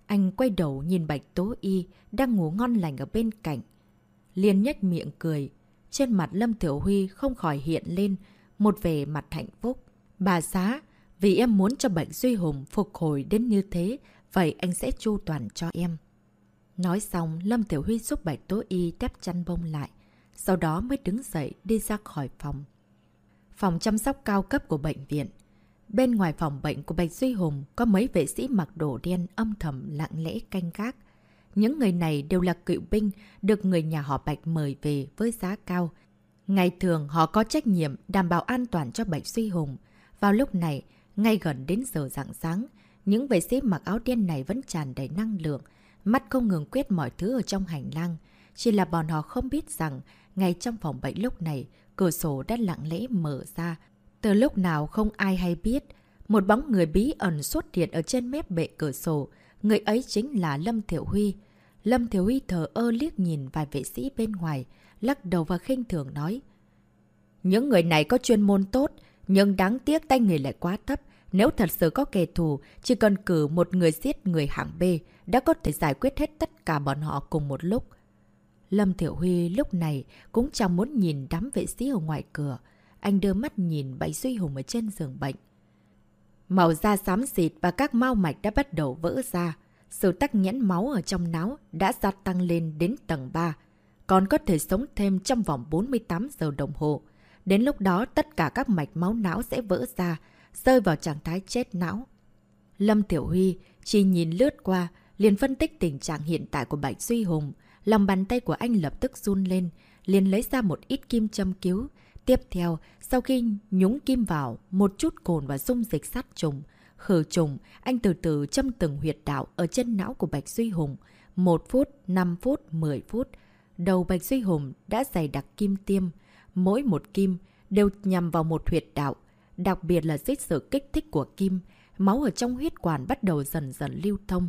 Anh quay đầu nhìn Bạch Tố Y đang ngủ ngon lành ở bên cạnh. Liên nhách miệng cười. Trên mặt Lâm Thiểu Huy không khỏi hiện lên một vẻ mặt hạnh phúc. Bà xá, Vì em muốn cho Bạch Duy Hùng phục hồi đến như thế, vậy anh sẽ chu toàn cho em. Nói xong, Lâm Tiểu Huy giúp Bạch Tố Y đắp chăn bông lại. Sau đó mới đứng dậy đi ra khỏi phòng. Phòng chăm sóc cao cấp của bệnh viện. Bên ngoài phòng bệnh của Bạch Duy Hùng có mấy vệ sĩ mặc đồ đen âm thầm lặng lẽ canh gác. Những người này đều là cựu binh, được người nhà họ Bạch mời về với giá cao. Ngày thường họ có trách nhiệm đảm bảo an toàn cho Bạch Duy Hùng. Vào lúc này, ngay gần đến giờ rạng sáng, những vệ sĩ mặc áo đen này vẫn tràn đầy năng lượng, mắt không ngừng quét mọi thứ ở trong hành lang. Chỉ là bọn họ không biết rằng, ngay trong phòng bệnh lúc này, cửa sổ đã lặng lẽ mở ra. Từ lúc nào không ai hay biết, một bóng người bí ẩn xuất hiện ở trên mép bệ cửa sổ. Người ấy chính là Lâm Thiểu Huy. Lâm Thiểu Huy thờ ơ liếc nhìn vài vệ sĩ bên ngoài, lắc đầu và khinh thường nói. Những người này có chuyên môn tốt, nhưng đáng tiếc tay nghề lại quá thấp. Nếu thật sự có kẻ thù, chỉ cần cử một người giết người hạng B đã có thể giải quyết hết tất cả bọn họ cùng một lúc. Lâm Thiểu Huy lúc này cũng chẳng muốn nhìn đám vệ sĩ ở ngoài cửa. Anh đưa mắt nhìn bảy suy Hùng ở trên giường bệnh. Màu da xám xịt và các mau mạch đã bắt đầu vỡ ra. Sự tắc nhẫn máu ở trong não đã gia tăng lên đến tầng 3. Còn có thể sống thêm trong vòng 48 giờ đồng hồ. Đến lúc đó tất cả các mạch máu não sẽ vỡ ra, rơi vào trạng thái chết não. Lâm Tiểu Huy chỉ nhìn lướt qua, liền phân tích tình trạng hiện tại của Bạch Duy Hùng. Lòng bàn tay của anh lập tức run lên, liền lấy ra một ít kim châm cứu. Tiếp theo, sau khi nhúng kim vào, một chút cồn và dung dịch sát trùng, khử trùng, anh từ từ châm từng huyệt đạo ở chân não của Bạch Duy Hùng. một phút, 5 phút, 10 phút. Đầu Bạch Duy Hùng đã dày đặc kim tiêm. Mỗi một kim đều nhằm vào một huyệt đạo. Đặc biệt là dưới sự kích thích của kim, máu ở trong huyết quản bắt đầu dần dần lưu thông.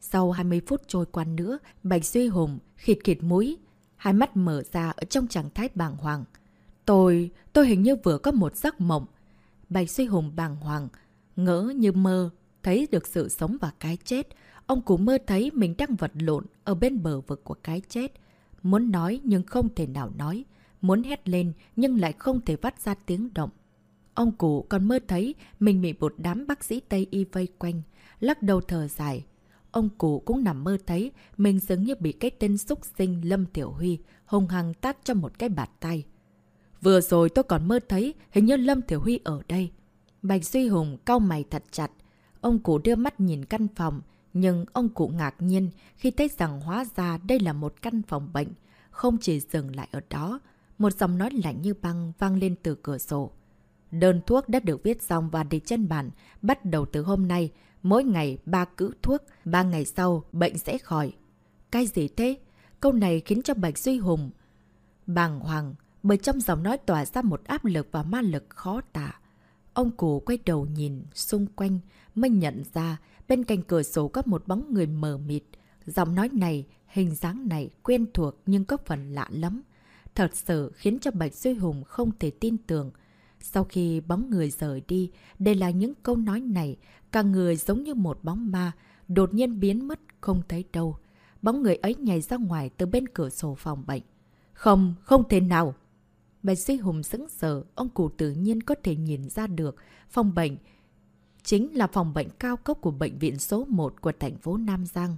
Sau 20 phút trôi qua nữa, Bạch Duy Hùng khịt khịt mũi, hai mắt mở ra ở trong trạng thái bàng hoàng. Tôi, tôi hình như vừa có một giấc mộng. Bạch Duy Hùng bàng hoàng, ngỡ như mơ, thấy được sự sống và cái chết. Ông cũng mơ thấy mình đang vật lộn ở bên bờ vực của cái chết. Muốn nói nhưng không thể nào nói. Muốn hét lên nhưng lại không thể vắt ra tiếng động. Ông cụ còn mơ thấy mình bị một đám bác sĩ Tây Y vây quanh, lắc đầu thở dài. Ông cụ cũng nằm mơ thấy mình giống như bị cái tên xúc sinh Lâm Tiểu Huy hùng hăng tát cho một cái bạt tay. Vừa rồi tôi còn mơ thấy hình như Lâm Tiểu Huy ở đây. Bạch Duy Hùng cau mày thật chặt. Ông cụ đưa mắt nhìn căn phòng, nhưng ông cụ ngạc nhiên khi thấy rằng hóa ra đây là một căn phòng bệnh. Không chỉ dừng lại ở đó, một giọng nói lạnh như băng vang lên từ cửa sổ. Đơn thuốc đã được viết xong và để trên bàn, bắt đầu từ hôm nay, mỗi ngày ba cữ thuốc, ba ngày sau bệnh sẽ khỏi. Cái gì thế? Câu này khiến cho Bạch Duy Hùng bàng hoàng, bởi trong giọng nói tỏa ra một áp lực và ma lực khó tả. Ông cụ quay đầu nhìn xung quanh, mới nhận ra bên cạnh cửa sổ có một bóng người mờ mịt. Giọng nói này, hình dáng này quen thuộc nhưng có phần lạ lắm. Thật sự khiến cho Bạch Duy Hùng không thể tin tưởng. Sau khi bóng người rời đi, đây là những câu nói này, cả người giống như một bóng ma, đột nhiên biến mất không thấy đâu. Bóng người ấy nhảy ra ngoài từ bên cửa sổ phòng bệnh. Không, không thể nào! Bạch Duy Hùng sững sờ, ông cụ tự nhiên có thể nhìn ra được phòng bệnh chính là phòng bệnh cao cấp của bệnh viện số 1 của thành phố Nam Giang.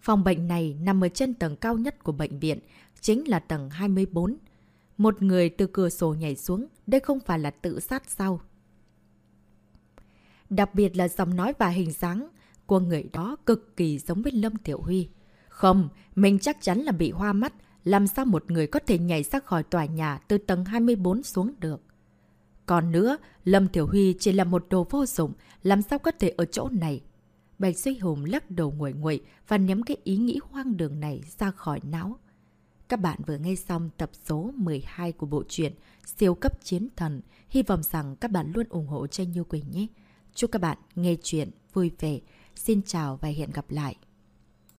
Phòng bệnh này nằm ở trên tầng cao nhất của bệnh viện, chính là tầng 24. Một người từ cửa sổ nhảy xuống, đây không phải là tự sát sao? Đặc biệt là giọng nói và hình dáng của người đó cực kỳ giống với Lâm Tiểu Huy. Không, mình chắc chắn là bị hoa mắt, làm sao một người có thể nhảy ra khỏi tòa nhà từ tầng 24 xuống được. Còn nữa, Lâm Tiểu Huy chỉ là một đồ vô dụng, làm sao có thể ở chỗ này. Bạch Duy Hùng lắc đầu nguội nguội và ném cái ý nghĩ hoang đường này ra khỏi não. Các bạn vừa nghe xong tập số 12 của bộ truyện Siêu cấp chiến thần. Hy vọng rằng các bạn luôn ủng hộ cho Như Quỳnh nhé. Chúc các bạn nghe chuyện vui vẻ. Xin chào và hẹn gặp lại.